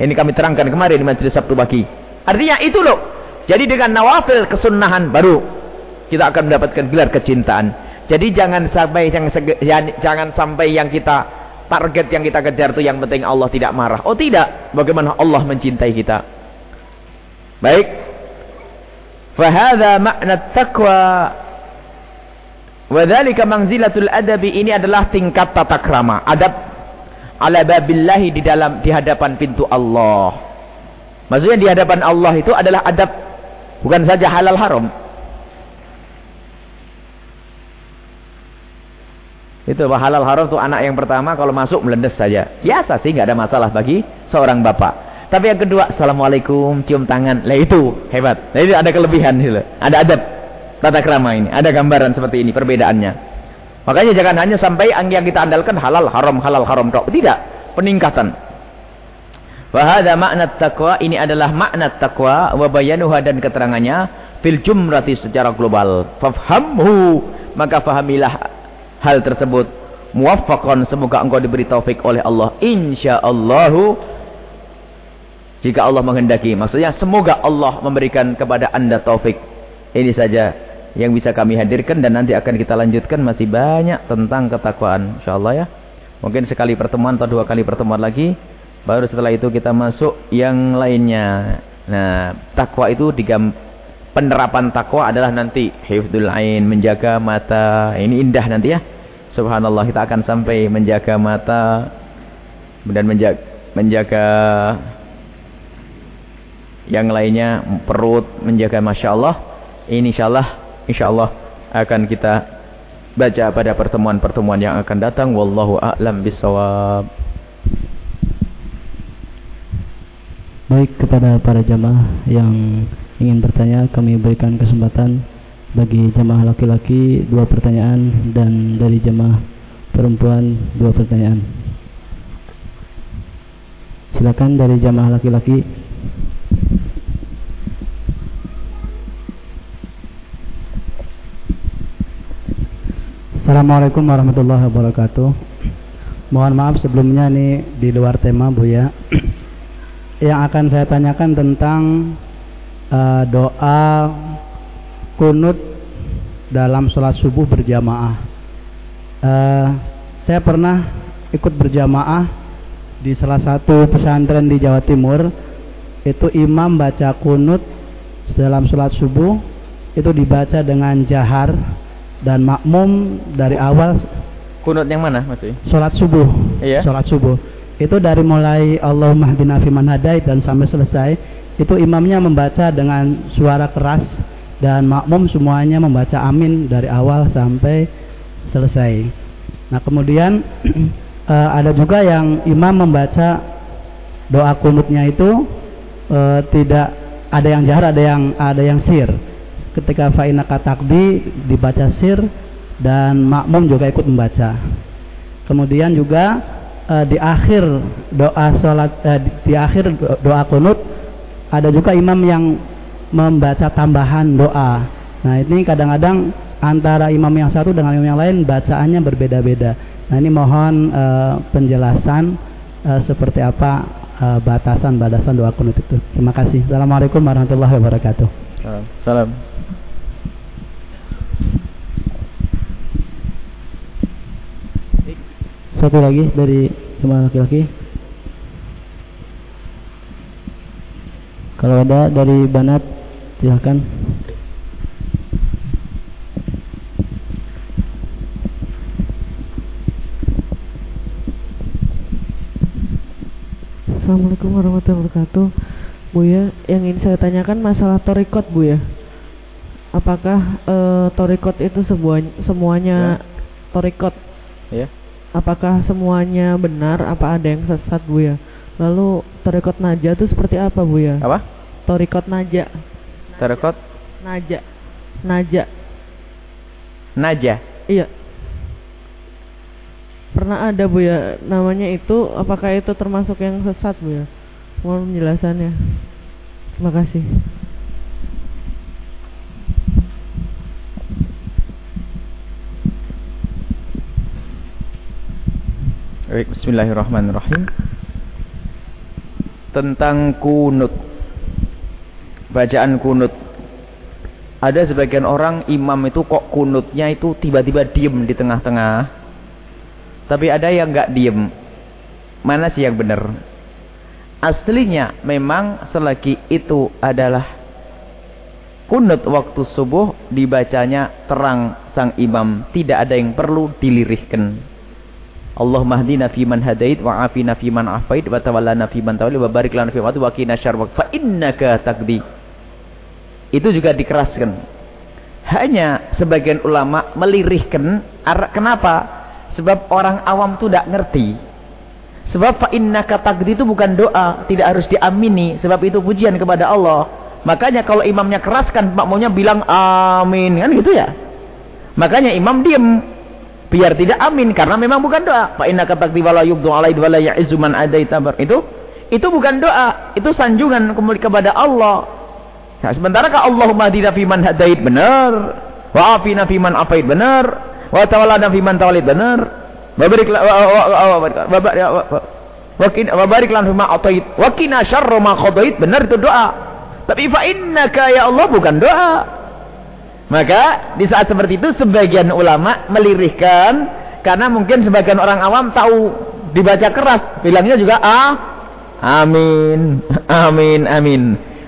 Ini kami terangkan kemarin di majelis Sabtu pagi. Artinya itu loh. Jadi dengan nawafil kesunahan baru kita akan mendapatkan gelar kecintaan. Jadi jangan sampai yang jangan sampai yang kita target yang kita kejar itu yang penting Allah tidak marah. Oh tidak, bagaimana Allah mencintai kita. Baik. Fahada makna taqwa Wadhalika manzilatul adabi ini adalah tingkat tata krama. Adab ala babillahi di dalam di hadapan pintu Allah. Maksudnya di hadapan Allah itu adalah adab bukan saja halal haram. Itu halal haram itu anak yang pertama kalau masuk melendes saja. Biasa sih nggak ada masalah bagi seorang bapak. Tapi yang kedua, assalamualaikum, cium tangan. Lah itu hebat. Nah itu ada kelebihan itu. Ada adab tata krama ini. Ada gambaran seperti ini perbedaannya. Makanya jangan hanya sampai yang kita andalkan halal haram halal haram tok. Tidak, peningkatan. Wahada makna takwa ini adalah makna takwa wa bayanuha dan keterangannya fil jumrati secara global. Fafhamhu maka fahamilah hal tersebut. Muwaffaqan semoga engkau diberi taufik oleh Allah insyaallah Jika Allah menghendaki. Maksudnya semoga Allah memberikan kepada anda taufik. Ini saja yang bisa kami hadirkan dan nanti akan kita lanjutkan masih banyak tentang ketakwaan. InsyaAllah ya. Mungkin sekali pertemuan atau dua kali pertemuan lagi. Baru setelah itu kita masuk yang lainnya. Nah, takwa itu digam penerapan takwa adalah nanti hifdzul ain, menjaga mata. Ini indah nanti ya. Subhanallah kita akan sampai menjaga mata dan menjaga menjaga yang lainnya perut menjaga masya Allah ini insya Allah insya Allah akan kita baca pada pertemuan-pertemuan yang akan datang. Wallahu a'lam bisawab baik kepada para jamaah yang ingin bertanya kami berikan kesempatan bagi jamaah laki-laki dua pertanyaan dan dari jamaah perempuan dua pertanyaan. Silakan dari jamaah laki-laki Assalamualaikum warahmatullahi wabarakatuh. Mohon maaf sebelumnya ini di luar tema Bu ya. Yang akan saya tanyakan tentang uh, doa kunut dalam sholat subuh berjamaah. Uh, saya pernah ikut berjamaah di salah satu pesantren di Jawa Timur. Itu imam baca kunut dalam sholat subuh itu dibaca dengan jahar dan makmum dari awal kunut yang mana maksudnya? Salat subuh. Iya. Salat subuh. Itu dari mulai Allahumma hdina fiman hadait dan sampai selesai itu imamnya membaca dengan suara keras dan makmum semuanya membaca amin dari awal sampai selesai. Nah, kemudian uh, ada juga yang imam membaca doa kunutnya itu uh, tidak ada yang jahar, ada yang ada yang sir ketika fa'inaka takbi dibaca sir dan makmum juga ikut membaca. Kemudian juga e, di akhir doa salat e, di akhir doa kunut ada juga imam yang membaca tambahan doa. Nah, ini kadang-kadang antara imam yang satu dengan imam yang lain bacaannya berbeda-beda. Nah, ini mohon e, penjelasan seperti apa batasan-batasan doa kunut itu. Terima kasih. Assalamualaikum warahmatullahi wabarakatuh. Salam. Salam. Satu lagi dari cuma laki-laki. Kalau ada dari Banat, silahkan. Assalamualaikum warahmatullahi wabarakatuh. Bu ya, yang ingin saya tanyakan masalah torikot Bu ya. Apakah e, torikot itu sebuah semuanya ya. torikot? Ya apakah semuanya benar? Apa ada yang sesat Bu ya? Lalu torikot naja itu seperti apa Bu ya? Apa? Torikot naja. Torikot? Naja. Naja. Naja? Iya. Pernah ada Bu ya namanya itu? Apakah itu termasuk yang sesat Bu ya? Mohon penjelasannya. Terima kasih Bismillahirrahmanirrahim. Tentang kunut. Bacaan kunut. Ada sebagian orang imam itu kok kunutnya itu tiba-tiba diem di tengah-tengah. Tapi ada yang nggak diem. Mana sih yang benar? Aslinya memang selagi itu adalah kunut waktu subuh dibacanya terang sang imam. Tidak ada yang perlu dilirihkan. Allah mahdina fi man hadait wa afina fi man afait wa tawallana fi man tawalli wa barik lana fi wa qina syarra fa innaka taqdi. Itu juga dikeraskan. Hanya sebagian ulama melirihkan kenapa? Sebab orang awam itu tidak ngerti. Sebab fa innaka taqdi itu bukan doa, tidak harus diamini sebab itu pujian kepada Allah. Makanya kalau imamnya keraskan makmumnya bilang amin kan gitu ya. Makanya imam diam biar tidak amin karena memang bukan doa. Fa inna katakti wala yubdu alaid wala ya'izzu man adaita itu itu bukan doa, itu sanjungan kembali kepada Allah. Nah, sementara kalau Allahumma hadina fi man hadait benar, wa afina fi man afait benar, wa tawallana fi man tawallid benar. Wa barik wa wa barik lana fima atait. Wakina syarra ma qadait. Benar itu doa. Tapi fa innaka ya Allah bukan doa. Maka di saat seperti itu sebagian ulama melirihkan karena mungkin sebagian orang awam tahu dibaca keras, bilangnya juga ah amin, amin, amin.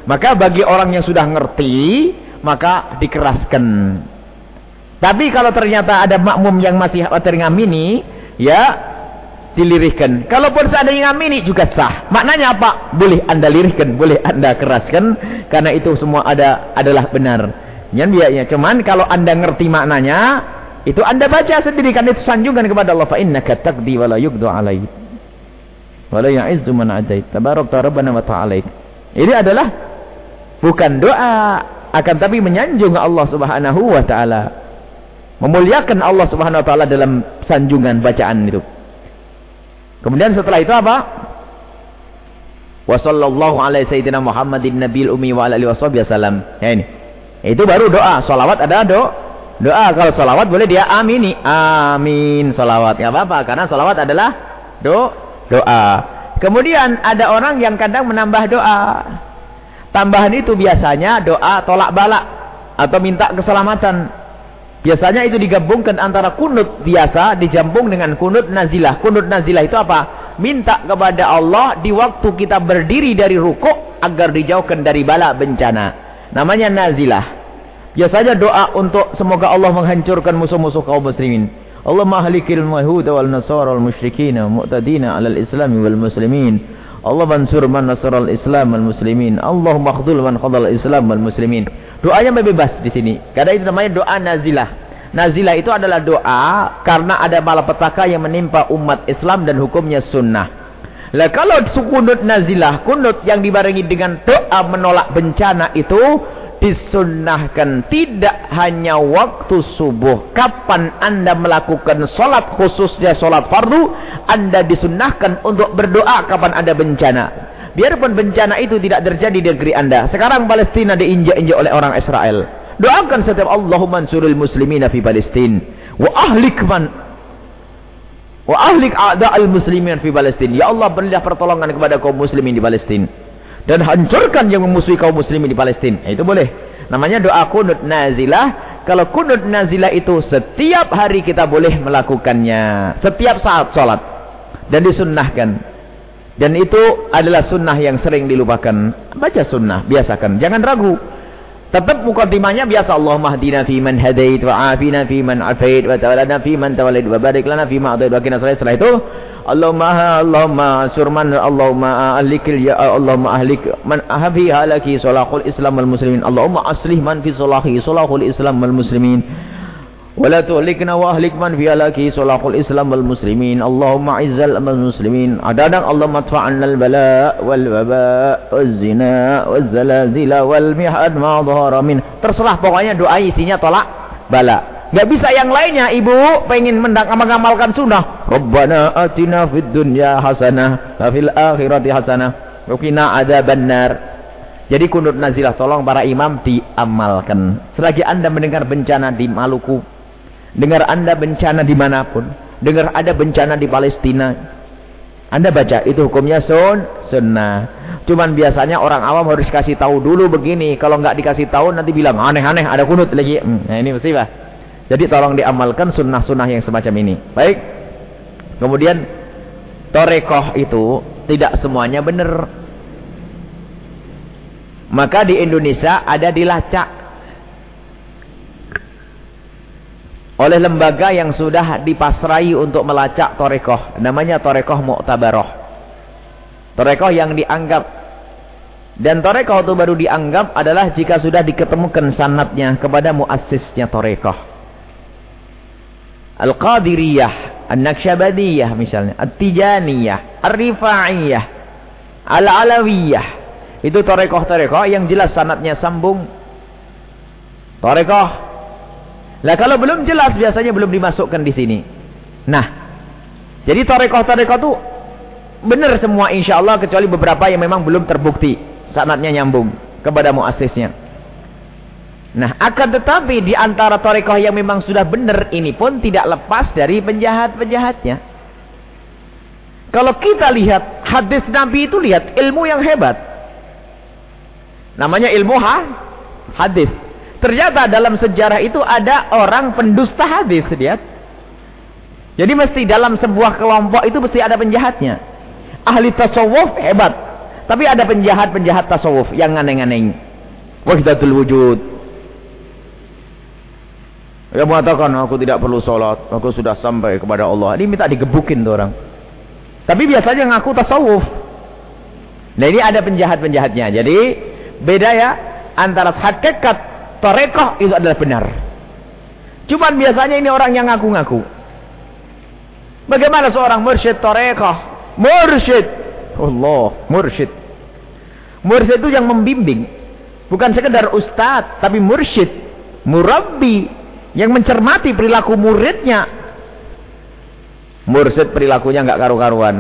Maka bagi orang yang sudah ngerti, maka dikeraskan. Tapi kalau ternyata ada makmum yang masih teringamini, ya dilirihkan. Kalaupun seandainya ngamini juga sah. Maknanya apa? Boleh anda lirihkan, boleh anda keraskan. Karena itu semua ada adalah benar. Yang biaya. Cuman kalau anda ngerti maknanya, itu anda baca sendiri kan itu sanjungan kepada Allah. Fa innaka taqdi wa la yuqdu alaik. Wa la ya'izzu man adait. Tabarak rabbana wa ta'alaik. Ini adalah bukan doa, akan tapi menyanjung Allah Subhanahu wa taala. Memuliakan Allah Subhanahu wa taala dalam sanjungan bacaan itu. Kemudian setelah itu apa? Wa sallallahu alaihi sayyidina Muhammadin nabil ummi wa alihi wasallam. Ya ini. Itu baru doa. Salawat ada do doa. Kalau salawat boleh dia amini. Amin salawat. Ya apa-apa karena salawat adalah do doa. Kemudian ada orang yang kadang menambah doa. Tambahan itu biasanya doa tolak balak atau minta keselamatan. Biasanya itu digabungkan antara kunut biasa dijambung dengan kunut nazilah. Kunut nazilah itu apa? Minta kepada Allah di waktu kita berdiri dari rukuk agar dijauhkan dari bala bencana. Namanya nazilah. Biasanya doa untuk semoga Allah menghancurkan musuh-musuh kaum muslimin. Allah mahlikil mahud wal nasara wal musyrikin mu'tadina alal islami wal muslimin. Allah mansur man nasara al islam wal muslimin. Allah makhdul man khadal islam wal muslimin. Doanya bebas di sini. Karena itu namanya doa nazilah. Nazilah itu adalah doa karena ada malapetaka yang menimpa umat Islam dan hukumnya sunnah. Lah kalau kunut nazilah, kunut yang dibarengi dengan doa menolak bencana itu disunnahkan tidak hanya waktu subuh. Kapan anda melakukan solat khususnya solat fardu, anda disunnahkan untuk berdoa kapan ada bencana. Biarpun bencana itu tidak terjadi di negeri anda. Sekarang Palestina diinjak-injak oleh orang Israel. Doakan setiap Allahumma ansuril muslimina fi Palestin. Wa ahlik man Wa ahlik a'da'al muslimin fi Palestin. Ya Allah berilah pertolongan kepada kaum muslimin di Palestin. Dan hancurkan yang memusuhi kaum muslimin di Palestin. Itu boleh. Namanya doa kunut nazilah. Kalau kunut nazilah itu setiap hari kita boleh melakukannya. Setiap saat sholat. Dan disunnahkan. Dan itu adalah sunnah yang sering dilupakan. Baca sunnah, biasakan. Jangan ragu. Tetap mukadimahnya biasa. Allahumma hdina fi man hadait wa afina fi man afait wa tawalana fi man tawalid wa barik lana fi ma adait wa kina Setelah itu Allahumma Allahumma surman Allahumma ahlikil ya Allahumma ahlik man ahafi halaki salahul islam wal muslimin Allahumma aslih man fi salahi salahul islam wal muslimin ولا تهلكنا واهلك من في هلاكه صلاح الإسلام والمسلمين اللهم عز المسلمين عددا اللهم ادفع عنا البلاء والوباء والزنا والزلازل والمحن ما ظهر من terserah pokoknya doa isinya tolak bala Gak bisa yang lainnya ibu pengen mengamalkan sunnah. Rabbana atina fid dunya hasanah wa fil akhirati hasanah wa qina adzabannar. Jadi kunut nazilah tolong para imam diamalkan. Selagi Anda mendengar bencana di Maluku, Dengar anda bencana di mana pun. Dengar ada bencana di Palestina. Anda baca itu hukumnya sun, sunnah. Cuman biasanya orang awam harus kasih tahu dulu begini. Kalau nggak dikasih tahu nanti bilang aneh-aneh ada kunut lagi. Hmm, nah ini musibah. Jadi tolong diamalkan sunnah-sunnah yang semacam ini. Baik. Kemudian torekoh itu tidak semuanya benar. Maka di Indonesia ada dilacak oleh lembaga yang sudah dipasrai untuk melacak torekoh. Namanya torekoh mu'tabaroh. Torekoh yang dianggap. Dan torekoh itu baru dianggap adalah jika sudah diketemukan sanatnya kepada muassisnya torekoh. Al-Qadiriyah, An-Naqsyabadiyah misalnya, At-Tijaniyah, Ar-Rifa'iyah, Al-Alawiyah. Itu torekoh-torekoh yang jelas sanatnya sambung. Torekoh lah kalau belum jelas biasanya belum dimasukkan di sini. Nah, jadi torekoh-torekoh itu benar semua insya Allah kecuali beberapa yang memang belum terbukti sanatnya nyambung kepada muasisnya. Nah, akan tetapi di antara torekoh yang memang sudah benar ini pun tidak lepas dari penjahat-penjahatnya. Kalau kita lihat hadis Nabi itu lihat ilmu yang hebat. Namanya ilmu ha? hadis. Ternyata dalam sejarah itu ada orang pendusta hadis, lihat. Jadi mesti dalam sebuah kelompok itu mesti ada penjahatnya. Ahli tasawuf hebat. Tapi ada penjahat-penjahat tasawuf yang aneh-aneh. Wahdatul wujud. Yang mengatakan aku tidak perlu sholat. Aku sudah sampai kepada Allah. Ini minta digebukin tuh orang. Tapi biasanya ngaku tasawuf. Nah ini ada penjahat-penjahatnya. Jadi beda ya antara hakikat torekoh itu adalah benar. Cuman biasanya ini orang yang ngaku-ngaku. Bagaimana seorang mursyid torekoh? Mursyid. Allah, mursyid. Mursyid itu yang membimbing. Bukan sekedar ustadz, tapi mursyid. Murabbi. Yang mencermati perilaku muridnya. Mursyid perilakunya nggak karu-karuan.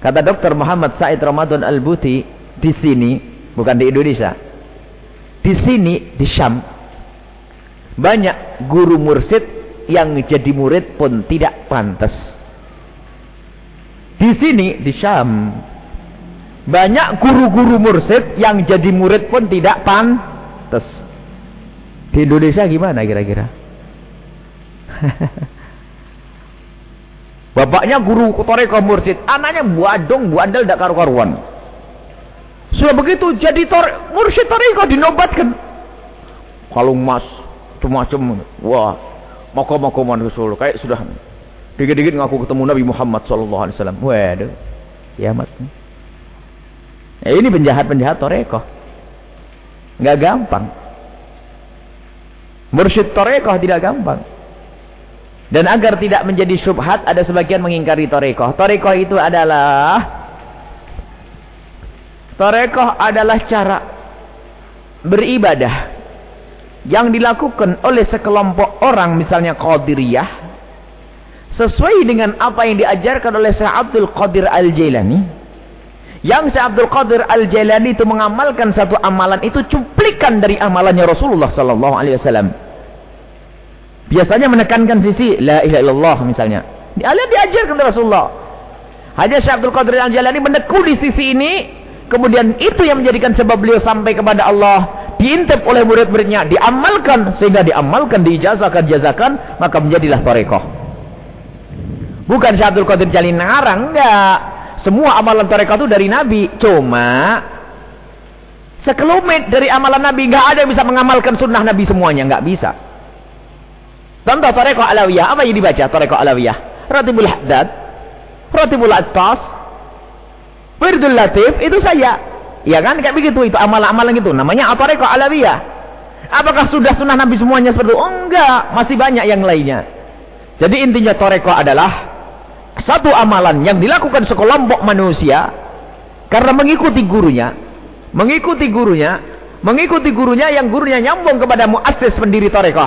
Kata Dr. Muhammad Said Ramadan Al-Buti di sini, bukan di Indonesia. Di sini di Syam banyak guru mursyid yang jadi murid pun tidak pantas. Di sini di Syam banyak guru-guru mursyid yang jadi murid pun tidak pantas. Di Indonesia gimana kira-kira? Bapaknya guru toreko mursyid, anaknya buadong, buandel, tidak karu-karuan. Sudah begitu jadi tor mursyid toreko dinobatkan. Kalung emas, macam-macam. Wah, makom-makoman Rasul. Kayak sudah dikit-dikit ngaku ketemu Nabi Muhammad sallallahu alaihi wasallam. Waduh. Kiamat. Ya, ini penjahat-penjahat toreko. Enggak gampang. Mursyid toreko tidak gampang. Dan agar tidak menjadi syubhat, ada sebagian mengingkari torekoh. Torekoh itu adalah Torekoh adalah cara beribadah yang dilakukan oleh sekelompok orang misalnya Qadiriyah sesuai dengan apa yang diajarkan oleh Syekh Abdul Qadir Al-Jailani. Yang Syekh Abdul Qadir Al-Jailani itu mengamalkan satu amalan itu cuplikan dari amalannya Rasulullah sallallahu alaihi wasallam. Biasanya menekankan sisi la ilaha illallah misalnya. Dia diajarkan oleh Rasulullah. Hanya Syekh Abdul Qadir Al-Jalani menekuni sisi ini Kemudian itu yang menjadikan sebab beliau sampai kepada Allah. Diintip oleh murid-muridnya. Diamalkan. Sehingga diamalkan, diijazahkan, jazakan. Maka menjadilah torekoh. Bukan Syaikhul Qadir Jalin ngarang. Enggak. Semua amalan torekoh itu dari Nabi. Cuma. Sekelumit dari amalan Nabi. Enggak ada yang bisa mengamalkan sunnah Nabi semuanya. Enggak bisa. Contoh torekoh alawiyah. Apa yang dibaca torekoh alawiyah? Ratibul Haddad. Ratibul Attas Wirdul Latif itu saya. Ya kan kayak begitu itu amalan-amalan itu namanya apa reko alawiyah. Apakah sudah sunnah Nabi semuanya seperti itu? Enggak, masih banyak yang lainnya. Jadi intinya toreko adalah satu amalan yang dilakukan sekelompok manusia karena mengikuti gurunya, mengikuti gurunya, mengikuti gurunya yang gurunya nyambung kepada muassis pendiri toreko.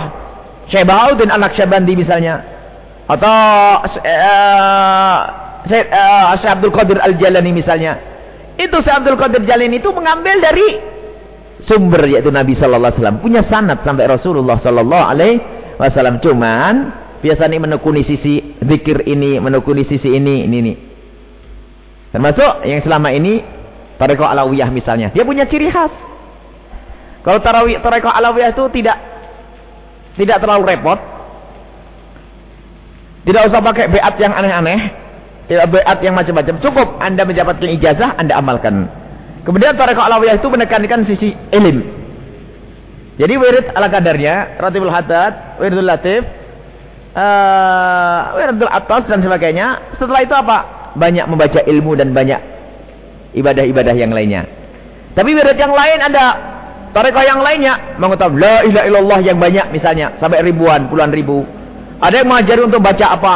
Syekh Bahauddin anak Syabandi misalnya atau uh, Syekh, uh, Abdul Qadir Al-Jalani misalnya. Itu Syekh Abdul Qadir Jalani itu mengambil dari sumber yaitu Nabi sallallahu alaihi wasallam. Punya sanad sampai Rasulullah sallallahu alaihi wasallam. Cuman biasanya menekuni sisi zikir ini, menekuni sisi ini, ini ini. Termasuk yang selama ini Tarekat Alawiyah misalnya. Dia punya ciri khas. Kalau tarawih Tarekat Alawiyah itu tidak tidak terlalu repot. Tidak usah pakai beat yang aneh-aneh tidak berat yang macam-macam. Cukup Anda mendapatkan ijazah, Anda amalkan. Kemudian tarekat alawiyah itu menekankan sisi ilim. Jadi wirid ala kadarnya, ratibul haddad, wiridul latif, uh, wiridul atas dan sebagainya. Setelah itu apa? Banyak membaca ilmu dan banyak ibadah-ibadah yang lainnya. Tapi wirid yang lain ada tarekat yang lainnya mengetahui la ilaha illallah yang banyak misalnya sampai ribuan, puluhan ribu. Ada yang mengajari untuk baca apa?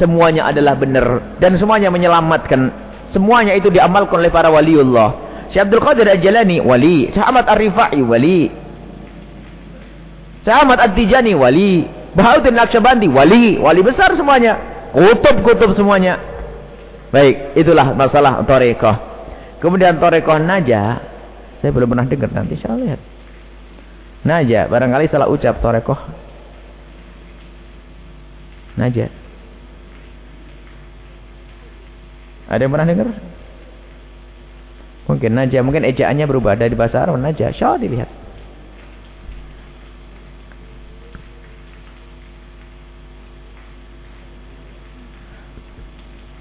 Semuanya adalah benar dan semuanya menyelamatkan. Semuanya itu diamalkan oleh para waliullah. Syekh Abdul Qadir Al-Jalani wali. Syekh Ahmad Ar-Rifai wali. Syekh Ahmad Ad-Tijani wali. Bahauddin Naqsyabandi wali. Wali besar semuanya. Kutub-kutub semuanya. Baik itulah masalah tarekah kemudian tarekah naja saya belum pernah dengar nanti saya lihat. Naja barangkali salah ucap tarekah naja Ada yang pernah dengar? Mungkin Najah, mungkin ejaannya berubah dari bahasa Arab Najah. Syah dilihat.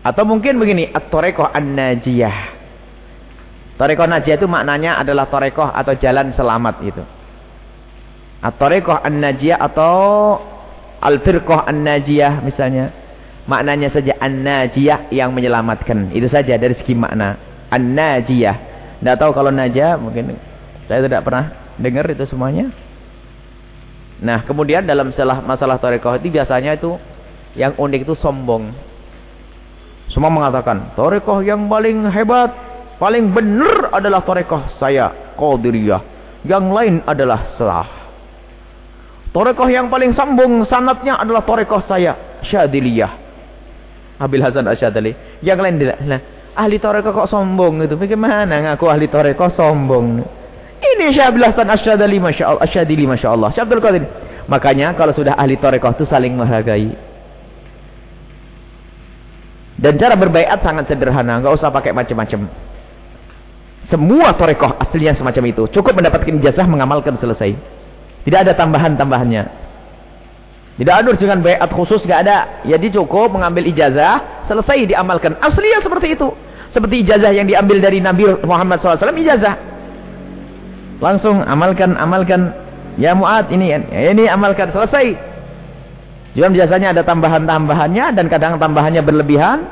Atau mungkin begini, at-tariqah an-najiyah. Tariqah najiyah itu maknanya adalah tariqah atau jalan selamat itu. At-tariqah an-najiyah atau al-firqah an-najiyah misalnya. Maknanya saja an-najiyah yang menyelamatkan. Itu saja dari segi makna. An-najiyah. Tidak tahu kalau najah mungkin saya tidak pernah dengar itu semuanya. Nah, kemudian dalam masalah masalah tariqah itu biasanya itu yang unik itu sombong. Semua mengatakan, torekoh yang paling hebat, paling benar adalah torekoh saya, Qadiriyah. Yang lain adalah salah. Torekoh yang paling sambung sanatnya adalah torekoh saya, Syadiliyah. Abil Hasan Asyadili. Yang lain tidak. Nah, ahli torekoh kok sombong itu? Bagaimana ngaku ahli torekoh sombong? Ini Syabil Hasan Asyadili, Masya Allah. Asyadili, Masya Allah. Syabdul Qadir. Makanya kalau sudah ahli torekoh itu saling menghargai. Dan cara berbaiat sangat sederhana, nggak usah pakai macam-macam. Semua torekoh aslinya semacam itu. Cukup mendapatkan ijazah mengamalkan selesai. Tidak ada tambahan-tambahannya. Tidak ada dengan baiat khusus, nggak ada. Jadi cukup mengambil ijazah, selesai diamalkan. Aslinya seperti itu. Seperti ijazah yang diambil dari Nabi Muhammad SAW, ijazah. Langsung amalkan, amalkan. Ya Mu'ad, ini, ini amalkan, selesai. Juga biasanya ada tambahan-tambahannya dan kadang tambahannya berlebihan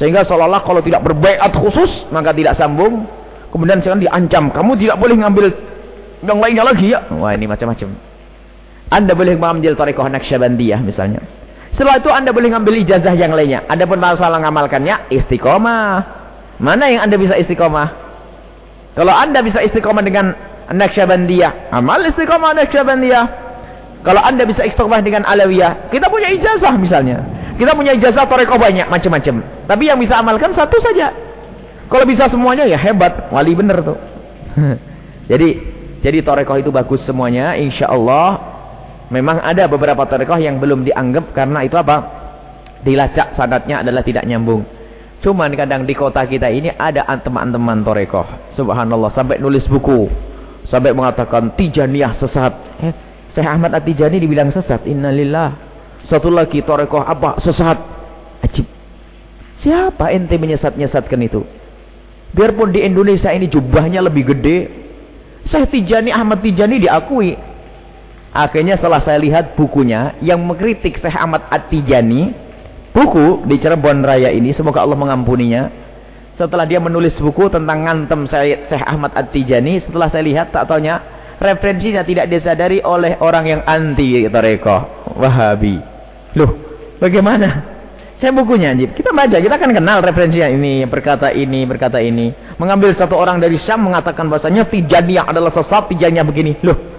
sehingga seolah-olah kalau tidak berbaiat khusus maka tidak sambung. Kemudian sekarang diancam, kamu tidak boleh ngambil yang lainnya lagi ya. Wah ini macam-macam. Anda boleh mengambil tarekat Naqsyabandiyah misalnya. Setelah itu Anda boleh ngambil ijazah yang lainnya. Ada pun masalah ngamalkannya istiqomah. Mana yang Anda bisa istiqomah? Kalau Anda bisa istiqomah dengan Naqsyabandiyah, amal istiqomah Naqsyabandiyah. Kalau anda bisa istiqomah dengan alawiyah, kita punya ijazah misalnya. Kita punya ijazah toreko banyak, macam-macam. Tapi yang bisa amalkan satu saja. Kalau bisa semuanya ya hebat, wali bener tuh. jadi jadi toreko itu bagus semuanya, insya Allah. Memang ada beberapa toreko yang belum dianggap karena itu apa? Dilacak sanatnya adalah tidak nyambung. Cuman kadang di kota kita ini ada teman-teman toreko. Subhanallah sampai nulis buku. Sampai mengatakan tijaniyah sesat. Eh, Syekh Ahmad At-Tijani dibilang sesat. Innalillah. Satu lagi torekoh apa? Sesat. Ajib. Siapa ente menyesat-nyesatkan itu? Biarpun di Indonesia ini jubahnya lebih gede. Syekh Tijani Ahmad Tijani diakui. Akhirnya setelah saya lihat bukunya yang mengkritik Syekh Ahmad At-Tijani, buku di Cirebon Raya ini, semoga Allah mengampuninya. Setelah dia menulis buku tentang ngantem Syekh Ahmad At-Tijani, setelah saya lihat tak taunya referensinya tidak disadari oleh orang yang anti tarekoh wahabi loh bagaimana saya bukunya Anjib. Kita baca, kita kan kenal referensinya ini, berkata ini, berkata ini. Mengambil satu orang dari Syam mengatakan bahasanya Tijaniyah adalah sesat, Tijaniyah begini. Loh,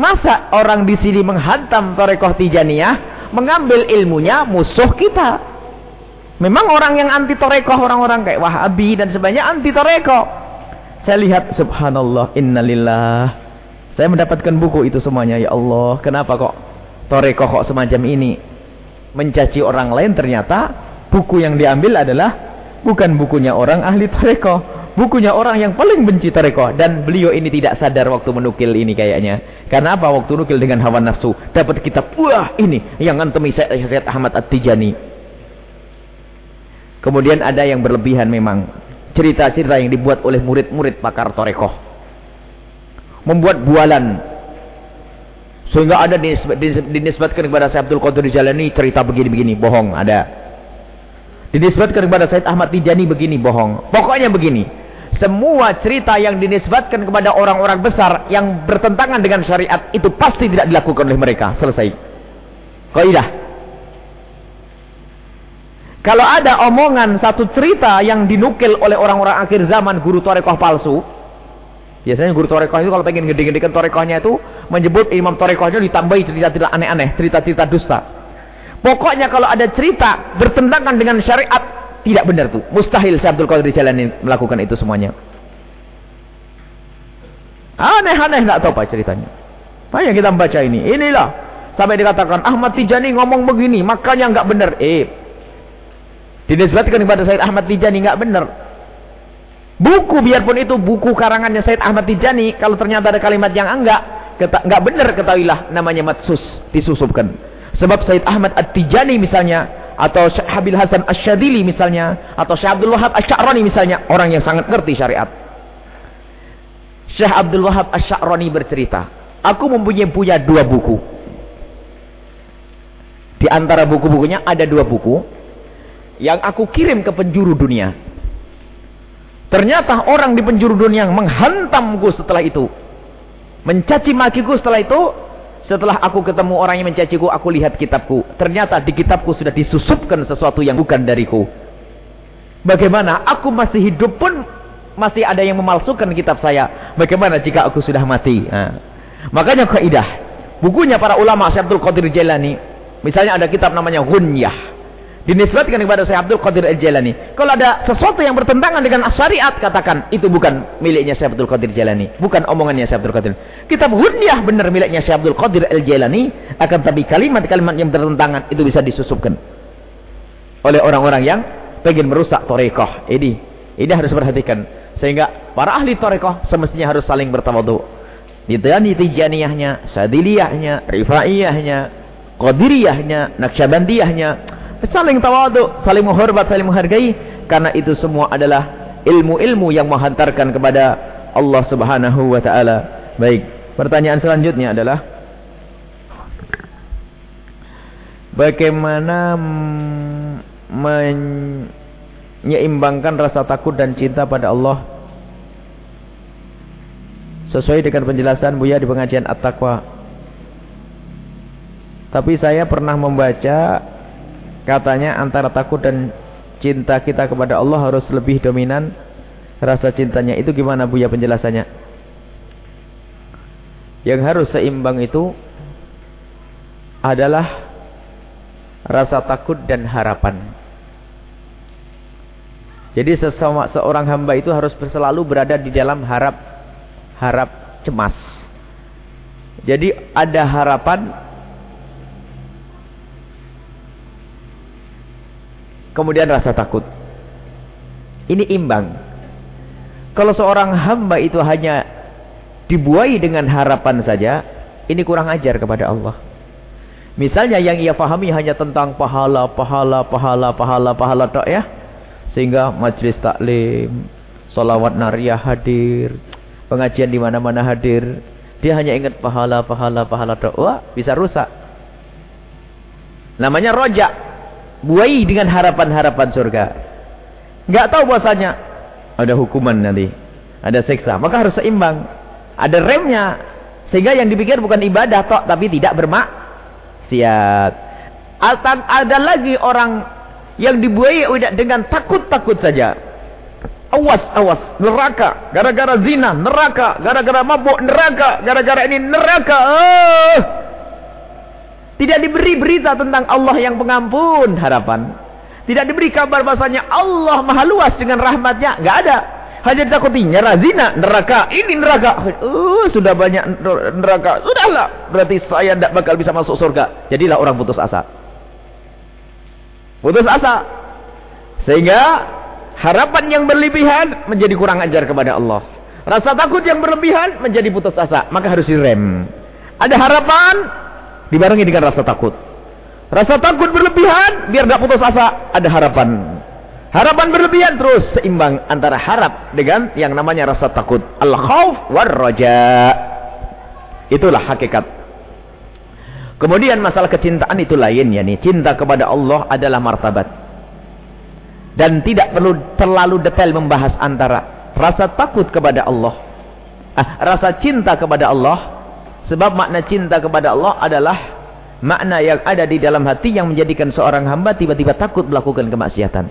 masa orang di sini menghantam Tarekoh Tijaniyah, mengambil ilmunya musuh kita. Memang orang yang anti Tarekoh, orang-orang kayak Wahabi dan sebagainya anti Tarekoh. Saya lihat, subhanallah, innalillah. Saya mendapatkan buku itu semuanya. Ya Allah, kenapa kok Toreko kok semacam ini? Mencaci orang lain ternyata buku yang diambil adalah bukan bukunya orang ahli Toreko. Bukunya orang yang paling benci Toreko. Dan beliau ini tidak sadar waktu menukil ini kayaknya. Karena apa? Waktu nukil dengan hawa nafsu. Dapat kitab, wah ini yang ngantemi Syed Ahmad At-Tijani. Kemudian ada yang berlebihan memang. Cerita-cerita yang dibuat oleh murid-murid pakar Toreko membuat bualan sehingga ada dinisbatkan kepada Syekh Abdul Qadir Jalani cerita begini-begini bohong ada dinisbatkan kepada Said Ahmad Tijani begini bohong pokoknya begini semua cerita yang dinisbatkan kepada orang-orang besar yang bertentangan dengan syariat itu pasti tidak dilakukan oleh mereka. Selesai. Kaidah kalau ada omongan satu cerita yang dinukil oleh orang-orang akhir zaman guru tarekoh palsu Biasanya guru torekoh itu kalau pengen gede-gedekan torekohnya itu menyebut imam torekohnya ditambahi cerita-cerita aneh-aneh, cerita-cerita dusta. Pokoknya kalau ada cerita bertentangan dengan syariat tidak benar tuh. Mustahil Syekh Abdul Qadir Jalani melakukan itu semuanya. Aneh-aneh nggak tahu apa ceritanya. Banyak kita membaca ini. Inilah sampai dikatakan Ahmad Tijani ngomong begini, makanya nggak benar. Eh, Dinisbatkan kepada Said Ahmad Tijani nggak benar. Buku biarpun itu buku karangannya Said Ahmad Tijani, kalau ternyata ada kalimat yang enggak, nggak benar ketahuilah namanya matsus disusupkan. Sebab Said Ahmad At-Tijani misalnya atau Syekh Habil Hasan Asyadili misalnya atau Syekh Abdul Wahab Asy'arani misalnya orang yang sangat ngerti syariat. Syekh Abdul Wahab Asy'arani bercerita, aku mempunyai punya dua buku. Di antara buku-bukunya ada dua buku yang aku kirim ke penjuru dunia. Ternyata orang di penjuru dunia menghantamku setelah itu. Mencaci makiku setelah itu. Setelah aku ketemu orang yang mencaciku, aku lihat kitabku. Ternyata di kitabku sudah disusupkan sesuatu yang bukan dariku. Bagaimana? Aku masih hidup pun masih ada yang memalsukan kitab saya. Bagaimana jika aku sudah mati? Nah. Makanya kaidah. Bukunya para ulama Syekh Abdul Qadir Jailani. Misalnya ada kitab namanya Ghunyah dinisbatkan kepada Syekh Abdul Qadir Al-Jalani. Kalau ada sesuatu yang bertentangan dengan syariat, katakan itu bukan miliknya Syekh Abdul Qadir Jalani, bukan omongannya Syekh Abdul Qadir. Kitab Hunyah benar miliknya Syekh Abdul Qadir Al-Jalani, akan tapi kalimat-kalimat yang bertentangan itu bisa disusupkan oleh orang-orang yang ingin merusak torekoh. Ini, ini harus perhatikan. Sehingga para ahli torekoh semestinya harus saling bertawadu. Nidani Tijaniyahnya, Sadiliyahnya, Rifaiyahnya, Qadiriyahnya, Naqsyabandiyahnya, saling tawadu, saling menghormat, saling menghargai karena itu semua adalah ilmu-ilmu yang menghantarkan kepada Allah Subhanahu wa taala. Baik, pertanyaan selanjutnya adalah bagaimana menyeimbangkan rasa takut dan cinta pada Allah sesuai dengan penjelasan Buya di pengajian At-Taqwa. Tapi saya pernah membaca Katanya antara takut dan cinta kita kepada Allah harus lebih dominan rasa cintanya. Itu gimana Bu ya penjelasannya? Yang harus seimbang itu adalah rasa takut dan harapan. Jadi sesama seorang hamba itu harus selalu berada di dalam harap harap cemas. Jadi ada harapan kemudian rasa takut. Ini imbang. Kalau seorang hamba itu hanya dibuai dengan harapan saja, ini kurang ajar kepada Allah. Misalnya yang ia fahami hanya tentang pahala, pahala, pahala, pahala, pahala tok ya. Sehingga majlis taklim, salawat nariyah hadir, pengajian di mana-mana hadir. Dia hanya ingat pahala, pahala, pahala tok. Wah, bisa rusak. Namanya rojak buai dengan harapan-harapan surga. Enggak tahu bahasanya ada hukuman nanti, ada seksa. Maka harus seimbang. Ada remnya sehingga yang dipikir bukan ibadah tok tapi tidak bermaksiat. Atau ada lagi orang yang dibuai dengan takut-takut saja. Awas, awas, neraka. Gara-gara zina, neraka. Gara-gara mabuk, neraka. Gara-gara ini, neraka. Oh. Tidak diberi berita tentang Allah yang pengampun harapan. Tidak diberi kabar bahasanya Allah maha luas dengan rahmatnya. Nggak ada. Hanya takutinya razina neraka. Ini neraka. Uh, sudah banyak neraka. Sudahlah. Berarti saya tidak bakal bisa masuk surga. Jadilah orang putus asa. Putus asa. Sehingga harapan yang berlebihan menjadi kurang ajar kepada Allah. Rasa takut yang berlebihan menjadi putus asa. Maka harus direm. Ada harapan, dibarengi dengan rasa takut. Rasa takut berlebihan biar gak putus asa, ada harapan. Harapan berlebihan terus seimbang antara harap dengan yang namanya rasa takut. Al-khauf war raja. Itulah hakikat. Kemudian masalah kecintaan itu lain ya nih. Cinta kepada Allah adalah martabat. Dan tidak perlu terlalu detail membahas antara rasa takut kepada Allah. Ah, rasa cinta kepada Allah Sebab makna cinta kepada Allah adalah makna yang ada di dalam hati yang menjadikan seorang hamba tiba-tiba takut melakukan kemaksiatan.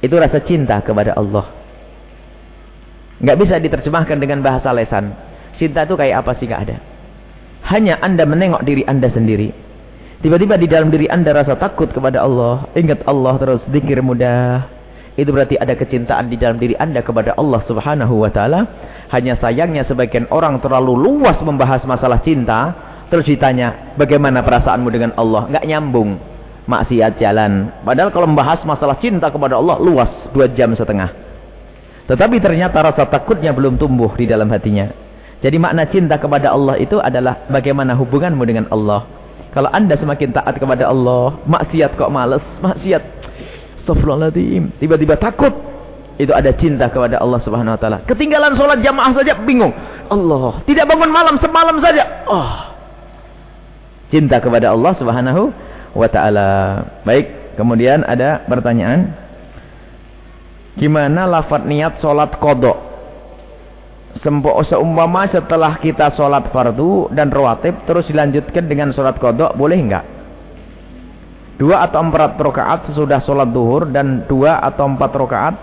Itu rasa cinta kepada Allah. Nggak bisa diterjemahkan dengan bahasa lesan. Cinta itu kayak apa sih nggak ada. Hanya anda menengok diri anda sendiri. Tiba-tiba di dalam diri anda rasa takut kepada Allah. Ingat Allah terus zikir mudah. Itu berarti ada kecintaan di dalam diri anda kepada Allah subhanahu wa ta'ala hanya sayangnya sebagian orang terlalu luas membahas masalah cinta. Terus ditanya, bagaimana perasaanmu dengan Allah? Enggak nyambung. maksiat jalan. Padahal kalau membahas masalah cinta kepada Allah luas dua jam setengah. Tetapi ternyata rasa takutnya belum tumbuh di dalam hatinya. Jadi makna cinta kepada Allah itu adalah bagaimana hubunganmu dengan Allah. Kalau anda semakin taat kepada Allah, maksiat kok males, maksiat. Astagfirullahaladzim. Tiba-tiba takut. Itu ada cinta kepada Allah subhanahu wa ta'ala. Ketinggalan sholat jamaah saja bingung. Allah. Tidak bangun malam semalam saja. Oh. Cinta kepada Allah subhanahu wa ta'ala. Baik, kemudian ada pertanyaan. Gimana lafad niat sholat kodok? Sempo seumpama setelah kita sholat fardu dan rawatib terus dilanjutkan dengan sholat kodok boleh enggak? Dua atau empat rakaat sesudah sholat duhur dan dua atau empat rakaat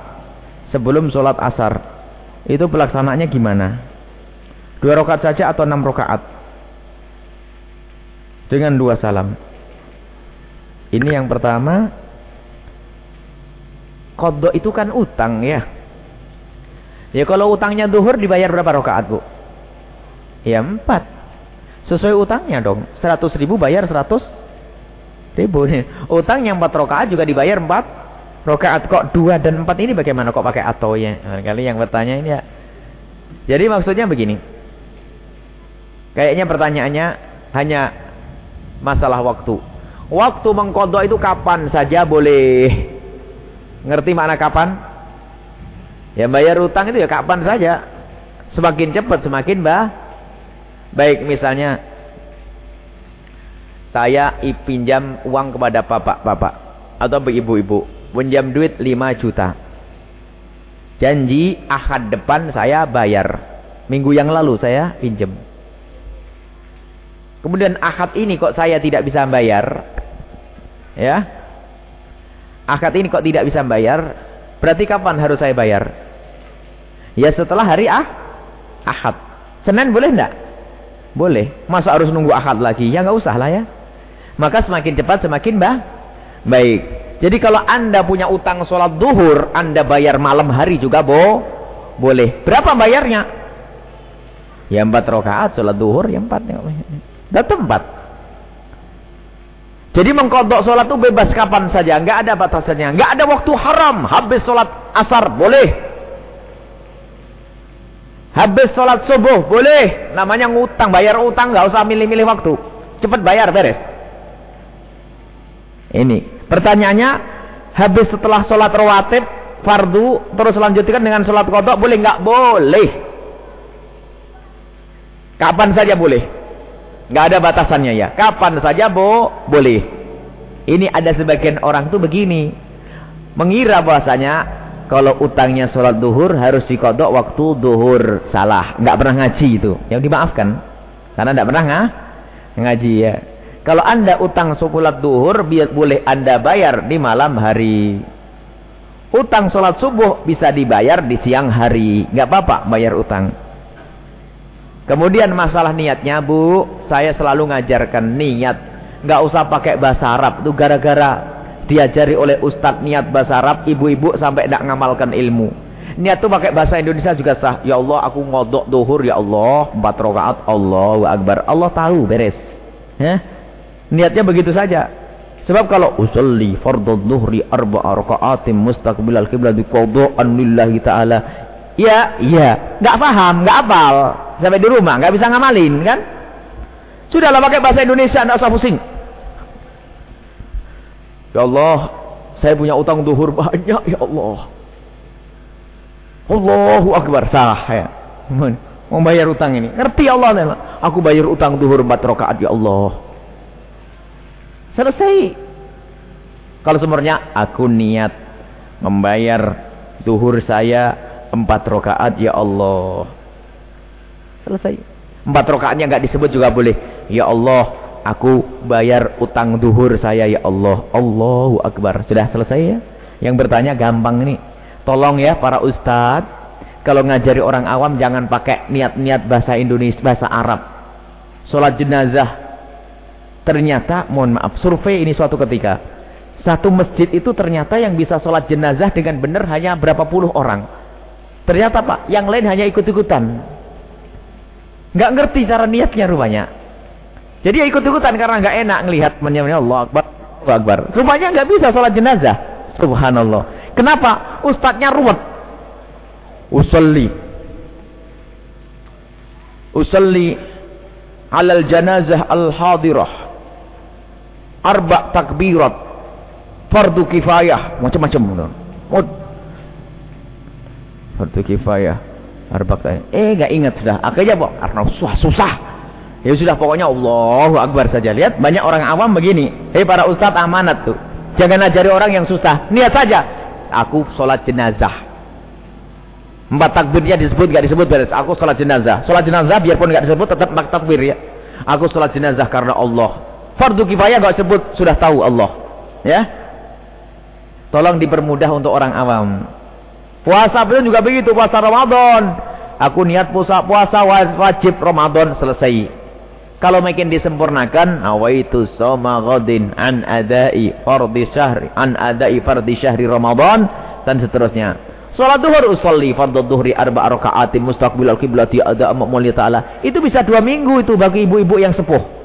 sebelum sholat asar. Itu pelaksananya gimana? Dua rakaat saja atau enam rakaat? Dengan dua salam. Ini yang pertama. Kodok itu kan utang ya. Ya kalau utangnya duhur dibayar berapa rakaat bu? Ya empat. Sesuai utangnya dong. Seratus ribu bayar seratus ribu. Utang yang empat rakaat juga dibayar empat rakaat. Kok dua dan empat ini bagaimana kok pakai atau ya? Kali yang bertanya ini ya. Jadi maksudnya begini. Kayaknya pertanyaannya hanya masalah waktu. Waktu mengkodok itu kapan saja boleh. Ngerti makna kapan? Ya bayar utang itu ya kapan saja. Semakin cepat semakin bah. Baik misalnya saya pinjam uang kepada bapak-bapak atau ibu-ibu, pinjam duit 5 juta. Janji ahad depan saya bayar. Minggu yang lalu saya pinjam. Kemudian akad ini kok saya tidak bisa bayar. Ya. Akad ini kok tidak bisa bayar. Berarti kapan harus saya bayar? Ya setelah hari ah, akad. Senin boleh enggak? Boleh. Masa harus nunggu akad lagi? Ya nggak usah lah ya. Maka semakin cepat semakin bah baik. Jadi kalau anda punya utang sholat duhur, anda bayar malam hari juga bo boleh. Berapa bayarnya? Ya empat rakaat sholat duhur, ya empat. Dan tempat. Jadi mengkodok sholat itu bebas kapan saja. Nggak ada batasannya. Nggak ada waktu haram. Habis sholat asar. Boleh. Habis sholat subuh. Boleh. Namanya ngutang. Bayar utang. Nggak usah milih-milih waktu. Cepat bayar. Beres. Ini. Pertanyaannya. Habis setelah sholat rawatib. Fardu. Terus lanjutkan dengan sholat kodok. Boleh nggak? Boleh. Kapan saja boleh. Nggak ada batasannya ya. Kapan saja bo boleh. Ini ada sebagian orang tuh begini. Mengira bahasanya kalau utangnya sholat duhur harus dikodok waktu duhur salah. Nggak pernah ngaji itu. Yang dimaafkan. Karena nggak pernah ngah, ngaji ya. Kalau anda utang sholat duhur boleh anda bayar di malam hari. Utang sholat subuh bisa dibayar di siang hari. Nggak apa-apa bayar utang. Kemudian masalah niatnya bu, saya selalu ngajarkan niat. Nggak usah pakai bahasa Arab. Itu gara-gara diajari oleh ustadz niat bahasa Arab, ibu-ibu sampai tidak ngamalkan ilmu. Niat tuh pakai bahasa Indonesia juga sah. Ya Allah, aku ngodok duhur ya Allah, empat rakaat Allahu Akbar. Allah tahu beres. Ya? Niatnya begitu saja. Sebab kalau usolli fardhu dhuhri arba'a raka'atin mustaqbilal qiblat qada'an lillahi ta'ala. Ya, ya, enggak paham, enggak hafal sampai di rumah nggak bisa ngamalin kan? Sudahlah pakai bahasa Indonesia nggak usah pusing. Ya Allah saya punya utang duhur banyak ya Allah. Allahu Akbar. Sah ya. Mau bayar utang ini. Ngerti Allah aku bayar utang duhur empat rakaat ya Allah selesai kalau sebenarnya aku niat membayar duhur saya empat rakaat ya Allah Selesai. Empat rokaatnya nggak disebut juga boleh. Ya Allah, aku bayar utang duhur saya ya Allah. Allahu Akbar. Sudah selesai ya? Yang bertanya gampang ini. Tolong ya para ustadz. Kalau ngajari orang awam jangan pakai niat-niat bahasa Indonesia, bahasa Arab. Sholat jenazah. Ternyata, mohon maaf, survei ini suatu ketika. Satu masjid itu ternyata yang bisa sholat jenazah dengan benar hanya berapa puluh orang. Ternyata pak, yang lain hanya ikut-ikutan. Nggak ngerti cara niatnya rupanya. Jadi ya ikut-ikutan karena nggak enak ngelihat menyembah Allah Akbar. Akbar. Rupanya nggak bisa sholat jenazah. Subhanallah. Kenapa? Ustadznya ruwet. Usalli. Usalli alal janazah al-hadirah. Arba takbirat. Fardu kifayah. Macam-macam. Fardu kifayah. Arba Eh nggak ingat sudah. Akhirnya karena susah. susah. Ya sudah pokoknya Allahu Akbar saja. Lihat banyak orang awam begini. Hei para ustadz amanat tuh. Jangan ajari orang yang susah. Niat saja. Aku sholat jenazah. Empat takbirnya disebut gak disebut beres. Aku sholat jenazah. Sholat jenazah biarpun gak disebut tetap empat takbir ya. Aku sholat jenazah karena Allah. Fardu kifayah gak sebut sudah tahu Allah. Ya. Tolong dipermudah untuk orang awam. Puasa pun juga begitu. Puasa Ramadan. Aku niat puasa puasa wajib Ramadan selesai. Kalau makin disempurnakan, awaitu soma ghadin an adai fardhi syahri an adai fardhi syahri Ramadan dan seterusnya. Salat duhur usolli fardhu duhri arba rakaat mustaqbil al-qiblati ada mulia taala. Itu bisa dua minggu itu bagi ibu-ibu yang sepuh.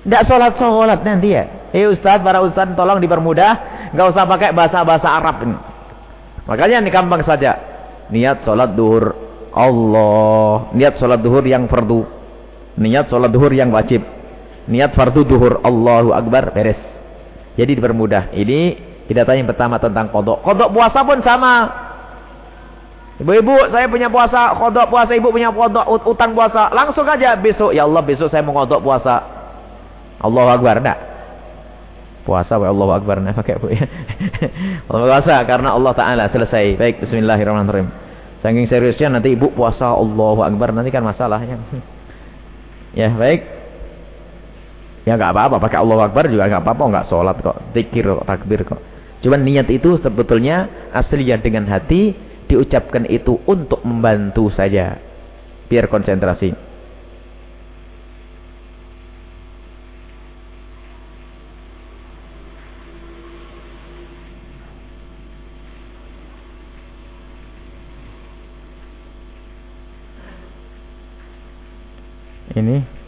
Tidak sholat sholat nanti ya. Eh Ustaz, para Ustaz tolong dipermudah. Nggak usah pakai bahasa-bahasa Arab ini. Makanya ini gampang saja. Niat sholat duhur Allah. Niat sholat duhur yang fardu. Niat sholat duhur yang wajib. Niat fardu duhur. Allahu Akbar. Beres. Jadi dipermudah. Ini kita tanya pertama tentang kodok. Kodok puasa pun sama. Ibu-ibu, saya punya puasa. Kodok puasa. Ibu punya kodok utang puasa. Langsung aja besok. Ya Allah, besok saya mau kodok puasa. Allahu Akbar. Enggak. Puasa. Ya Allahu Akbar. Nah, pakai bu. puasa karena Allah Ta'ala selesai. Baik. Bismillahirrahmanirrahim. Saking seriusnya nanti ibu puasa Allahu Akbar nanti kan masalahnya. ya baik. Ya nggak apa-apa pakai Allahu Akbar juga nggak apa-apa nggak sholat kok, zikir kok, takbir kok. Cuman niat itu sebetulnya aslinya dengan hati diucapkan itu untuk membantu saja. Biar konsentrasi. Ini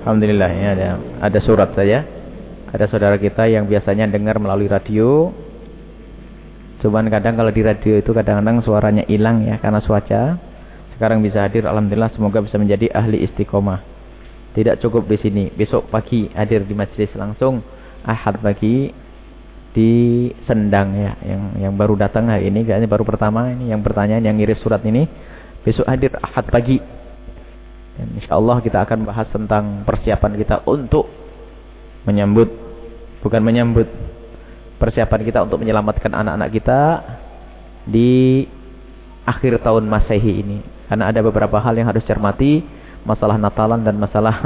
Alhamdulillah ini ada ada surat saja. Ada saudara kita yang biasanya dengar melalui radio. Cuman kadang kalau di radio itu kadang-kadang suaranya hilang ya karena cuaca. Sekarang bisa hadir alhamdulillah semoga bisa menjadi ahli istiqomah. Tidak cukup di sini, besok pagi hadir di majelis langsung Ahad pagi di Sendang ya. Yang yang baru datang hari ini kayaknya baru pertama ini. Yang pertanyaan yang ngirim surat ini besok hadir Ahad pagi. Dan insyaallah kita akan bahas tentang persiapan kita untuk menyambut bukan menyambut persiapan kita untuk menyelamatkan anak-anak kita di akhir tahun Masehi ini. Karena ada beberapa hal yang harus cermati masalah Natalan dan masalah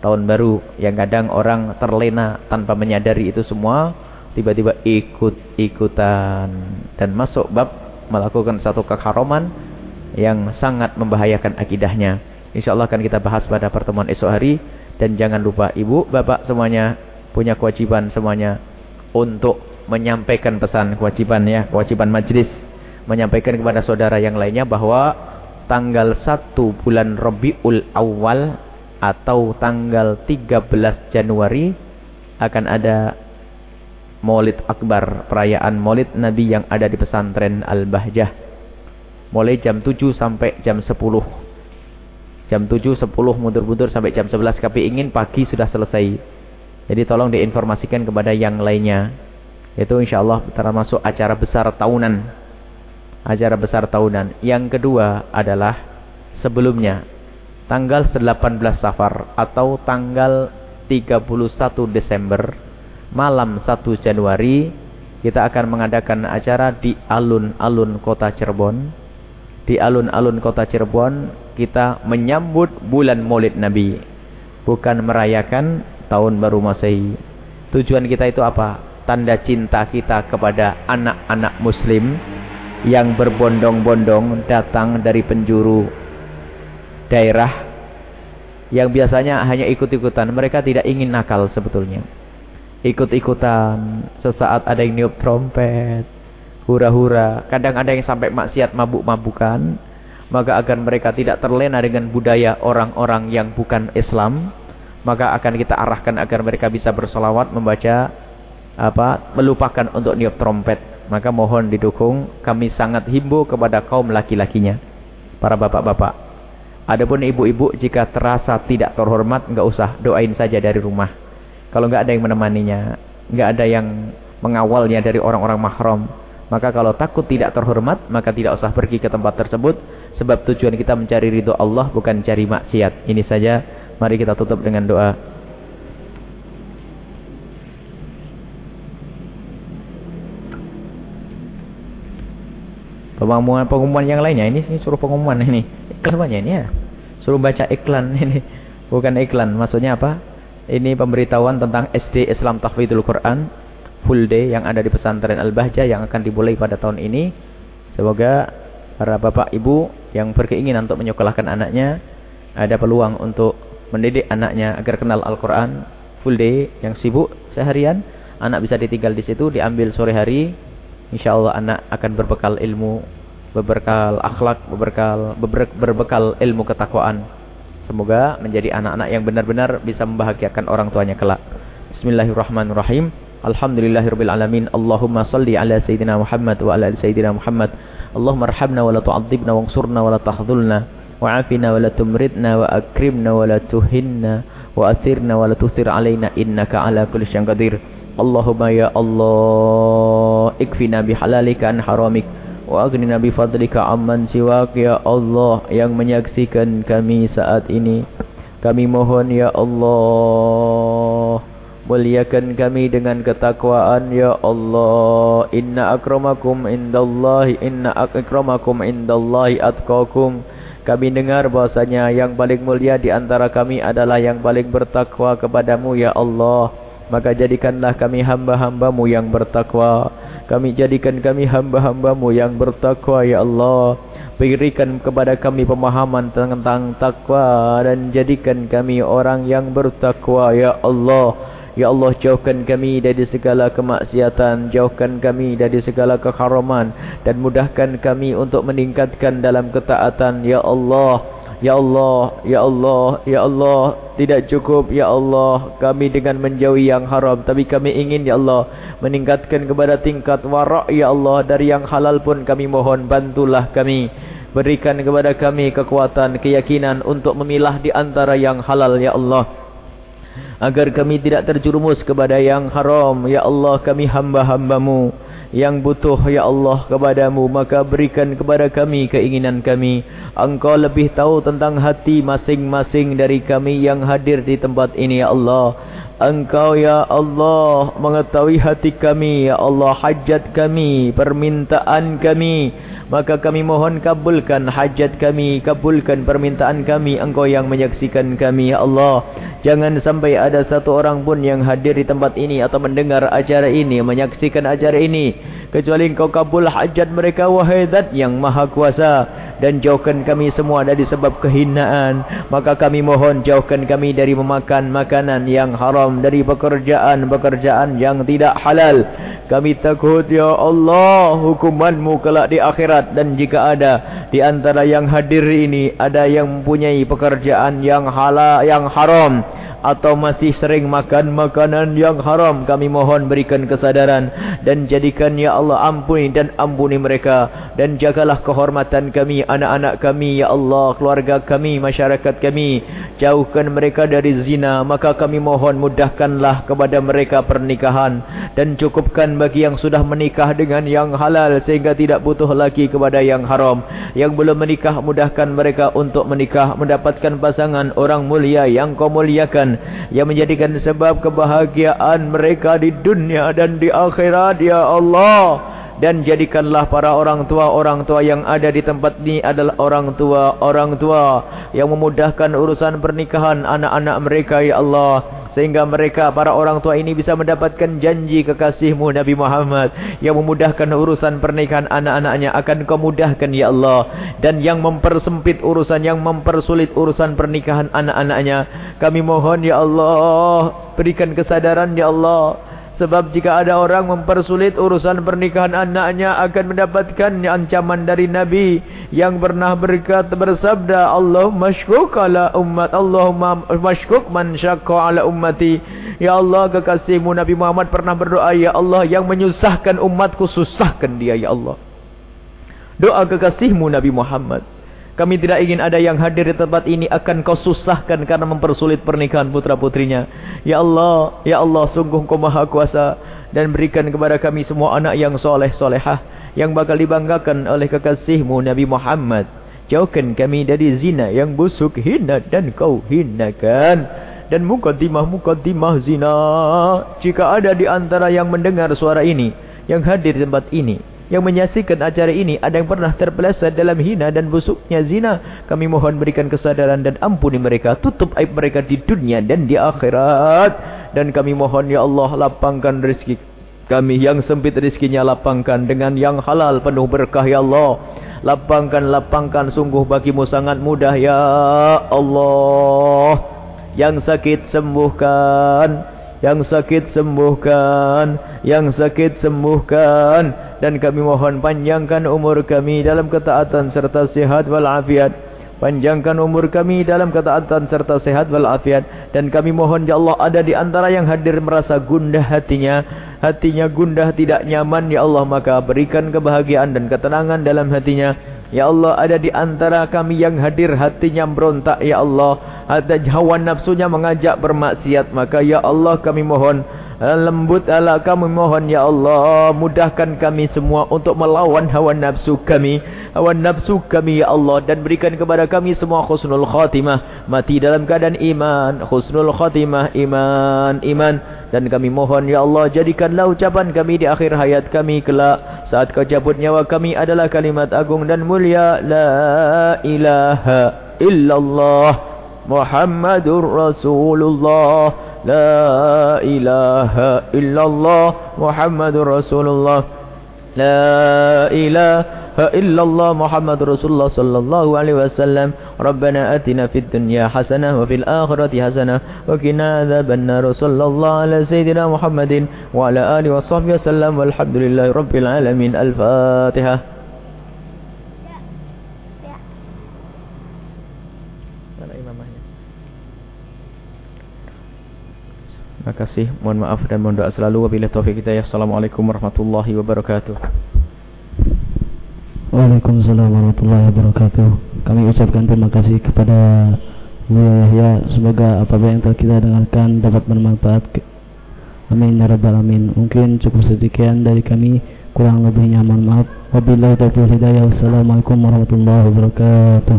tahun baru yang kadang orang terlena tanpa menyadari itu semua tiba-tiba ikut-ikutan dan masuk bab melakukan satu kekharoman yang sangat membahayakan akidahnya. Insyaallah akan kita bahas pada pertemuan esok hari. Dan jangan lupa ibu, bapak semuanya punya kewajiban semuanya untuk menyampaikan pesan kewajiban ya, kewajiban majlis. Menyampaikan kepada saudara yang lainnya bahwa tanggal 1 bulan Rabiul Awal atau tanggal 13 Januari akan ada Maulid Akbar, perayaan Maulid Nabi yang ada di pesantren Al-Bahjah. Mulai jam 7 sampai jam 10. Jam 7, 10 mundur-mundur sampai jam 11 tapi ingin pagi sudah selesai. Jadi tolong diinformasikan kepada yang lainnya. Itu insyaAllah termasuk acara besar tahunan. Acara besar tahunan. Yang kedua adalah sebelumnya tanggal 18 Safar atau tanggal 31 Desember malam 1 Januari kita akan mengadakan acara di alun-alun kota Cirebon. Di alun-alun kota Cirebon kita menyambut bulan Maulid Nabi, bukan merayakan tahun baru Masehi. Tujuan kita itu apa? Tanda cinta kita kepada anak-anak muslim yang berbondong-bondong datang dari penjuru daerah yang biasanya hanya ikut-ikutan. Mereka tidak ingin nakal sebetulnya. Ikut-ikutan. Sesaat ada yang niup trompet. hura-hura. Kadang ada yang sampai maksiat mabuk-mabukan. Maka agar mereka tidak terlena dengan budaya orang-orang yang bukan Islam. Maka akan kita arahkan agar mereka bisa bersolawat membaca apa melupakan untuk niup trompet. Maka mohon didukung. Kami sangat himbo kepada kaum laki-lakinya. Para bapak-bapak. Adapun ibu-ibu jika terasa tidak terhormat enggak usah doain saja dari rumah. Kalau enggak ada yang menemaninya, enggak ada yang mengawalnya dari orang-orang mahram, maka kalau takut tidak terhormat, maka tidak usah pergi ke tempat tersebut. Sebab tujuan kita mencari ridho Allah bukan cari maksiat. Ini saja. Mari kita tutup dengan doa. Pengumuman, pengumuman yang lainnya ini, ini suruh pengumuman ini. Semuanya ini ya. Suruh baca iklan ini. Bukan iklan. Maksudnya apa? Ini pemberitahuan tentang SD Islam Tahfidul Quran full day yang ada di pesantren Al-Bahjah yang akan dimulai pada tahun ini. Semoga para bapak ibu yang berkeinginan untuk menyekolahkan anaknya ada peluang untuk mendidik anaknya agar kenal Al-Quran full day yang sibuk seharian anak bisa ditinggal di situ diambil sore hari insya Allah anak akan berbekal ilmu berbekal akhlak berbekal berbekal ilmu ketakwaan semoga menjadi anak-anak yang benar-benar bisa membahagiakan orang tuanya kelak Bismillahirrahmanirrahim Alhamdulillahirabbil alamin. Allahumma salli ala sayyidina Muhammad wa ala ali sayyidina Muhammad. Allahumma arhamna wa la tu'adzibna wansurna wa la tahdhulna wa afina wa la tumridna wa akrimna wa la tuhinna wa athirna wa la tusir alaina innaka ala kulli syai'in qadir. Allahumma ya Allah ikfina bihalalika an haramik wa aghnina bi fadlika amman siwak ya Allah yang menyaksikan kami saat ini. Kami mohon ya Allah Muliakan kami dengan ketakwaan ya Allah. Inna akramakum indallahi inna akramakum indallahi atqakum. Kami dengar bahasanya yang paling mulia di antara kami adalah yang paling bertakwa kepadamu ya Allah. Maka jadikanlah kami hamba-hambamu yang bertakwa. Kami jadikan kami hamba-hambamu yang bertakwa ya Allah. Berikan kepada kami pemahaman tentang takwa dan jadikan kami orang yang bertakwa ya Allah. Ya Allah jauhkan kami dari segala kemaksiatan Jauhkan kami dari segala keharaman Dan mudahkan kami untuk meningkatkan dalam ketaatan Ya Allah Ya Allah, Ya Allah, Ya Allah Tidak cukup Ya Allah Kami dengan menjauhi yang haram Tapi kami ingin Ya Allah Meningkatkan kepada tingkat warak Ya Allah Dari yang halal pun kami mohon Bantulah kami. Berikan kepada kami kekuatan, keyakinan Untuk memilah di antara yang halal Ya Allah. Agar kami tidak terjerumus kepada yang haram ya Allah kami hamba-hambamu yang butuh ya Allah kepadamu maka berikan kepada kami keinginan kami. Engkau lebih tahu tentang hati masing-masing dari kami yang hadir di tempat ini ya Allah. Engkau ya Allah mengetahui hati kami. Ya Allah hajat kami permintaan kami Maka kami mohon kabulkan hajat kami, kabulkan permintaan kami, Engkau yang menyaksikan kami, Ya Allah. Jangan sampai ada satu orang pun yang hadir di tempat ini atau mendengar acara ini, menyaksikan acara ini. Kecuali Engkau kabul hajat mereka, wahai Dat yang maha kuasa. Dan jauhkan kami semua dari sebab kehinaan. Maka kami mohon jauhkan kami dari memakan makanan yang haram. Dari pekerjaan-pekerjaan yang tidak halal. Kami takut ya Allah hukumanmu kelak di akhirat dan jika ada di antara yang hadir ini ada yang mempunyai pekerjaan yang halal yang haram atau masih sering makan makanan yang haram kami mohon berikan kesadaran dan jadikan ya Allah ampuni dan ampuni mereka. Dan jagalah kehormatan kami anak-anak kami ya Allah keluarga kami masyarakat kami. Jauhkan mereka dari zina maka kami mohon mudahkanlah kepada mereka pernikahan. Dan cukupkan bagi yang sudah menikah dengan yang halal sehingga tidak butuh lagi kepada yang haram. Yang belum menikah mudahkan mereka untuk menikah mendapatkan pasangan orang mulia yang kau muliakan yang menjadikan sebab kebahagiaan mereka di dunia dan di akhirat ya Allah. Dan jadikanlah para orang tua orang tua yang ada di tempat ini adalah orang tua orang tua yang memudahkan urusan pernikahan anak-anak mereka ya Allah sehingga mereka para orang tua ini bisa mendapatkan janji kekasihmu Nabi Muhammad yang memudahkan urusan pernikahan anak-anaknya akan kau mudahkan ya Allah. Dan yang mempersempit urusan yang mempersulit urusan pernikahan anak-anaknya kami mohon ya Allah berikan kesadaran ya Allah Sebab jika ada orang mempersulit urusan pernikahan anaknya akan mendapatkan ancaman dari Nabi yang pernah berkata bersabda Allah masykuk ala umat Allahumma masykuk man syakka ala ummati. Ya Allah kekasihmu Nabi Muhammad pernah berdoa Ya Allah yang menyusahkan umatku susahkan dia Ya Allah. Doa kekasihmu Nabi Muhammad kami tidak ingin ada yang hadir di tempat ini akan kau susahkan karena mempersulit pernikahan putra putrinya. Ya Allah, Ya Allah, sungguh kau maha kuasa dan berikan kepada kami semua anak yang soleh solehah yang bakal dibanggakan oleh kekasihmu Nabi Muhammad. Jauhkan kami dari zina yang busuk hina dan kau hinakan. Dan mukadimah-mukadimah zina. Jika ada di antara yang mendengar suara ini, yang hadir di tempat ini, yang menyaksikan acara ini ada yang pernah terpeleset dalam hina dan busuknya zina. Kami mohon berikan kesadaran dan ampuni mereka. Tutup aib mereka di dunia dan di akhirat. Dan kami mohon ya Allah lapangkan rezeki kami. Yang sempit rezekinya lapangkan dengan yang halal penuh berkah ya Allah. Lapangkan lapangkan. Sungguh bagimu sangat mudah ya Allah. Yang sakit sembuhkan yang sakit sembuhkan. Yang sakit sembuhkan. Dan kami mohon panjangkan umur kami dalam ketaatan serta sehat walafiat. Panjangkan umur kami dalam ketaatan serta sehat walafiat. Dan kami mohon ya Allah ada di antara yang hadir merasa gundah hatinya. Hatinya gundah tidak nyaman ya Allah. Maka berikan kebahagiaan dan ketenangan dalam hatinya ya Allah ada di antara kami yang hadir hatinya berontak ya Allah. Hati hawa nafsunya mengajak bermaksiat maka ya Allah kami mohon lembut ala kami mohon ya Allah. Mudahkan kami semua untuk melawan hawa nafsu kami. Hawa nafsu kami ya Allah. Dan berikan kepada kami semua khusnul khatimah. Mati dalam keadaan iman. Khusnul khatimah iman iman dan kami mohon Ya Allah jadikanlah ucapan kami di akhir hayat kami kelak. Saat kau cabut nyawa kami adalah kalimat agung dan mulia. La ilaha illallah Muhammadur Rasulullah. La ilaha illallah Muhammadur Rasulullah. La ilaha إلا الله محمد رسول الله صلى الله عليه وسلم ربنا أتنا في الدنيا حسنة وفي الآخرة حسنة وكنا عذاب النار صلى الله على سيدنا محمد وعلى آله وصحبه وسلم والحمد لله رب العالمين الفاتحة Terima kasih. Mohon maaf dan mohon doa selalu. Wabillahi taufiq kita ya. Assalamualaikum warahmatullahi wabarakatuh. Waalaikumsalam warahmatullahi wabarakatuh. Kami ucapkan terima kasih kepada Buya Yahya. Semoga apabila yang telah kita dengarkan dapat bermanfaat. Amin ya rabbal alamin. Mungkin cukup sedikit dari kami. Kurang lebihnya mohon maaf. Wabillahi taufiq hidayah. Wassalamualaikum warahmatullahi wabarakatuh.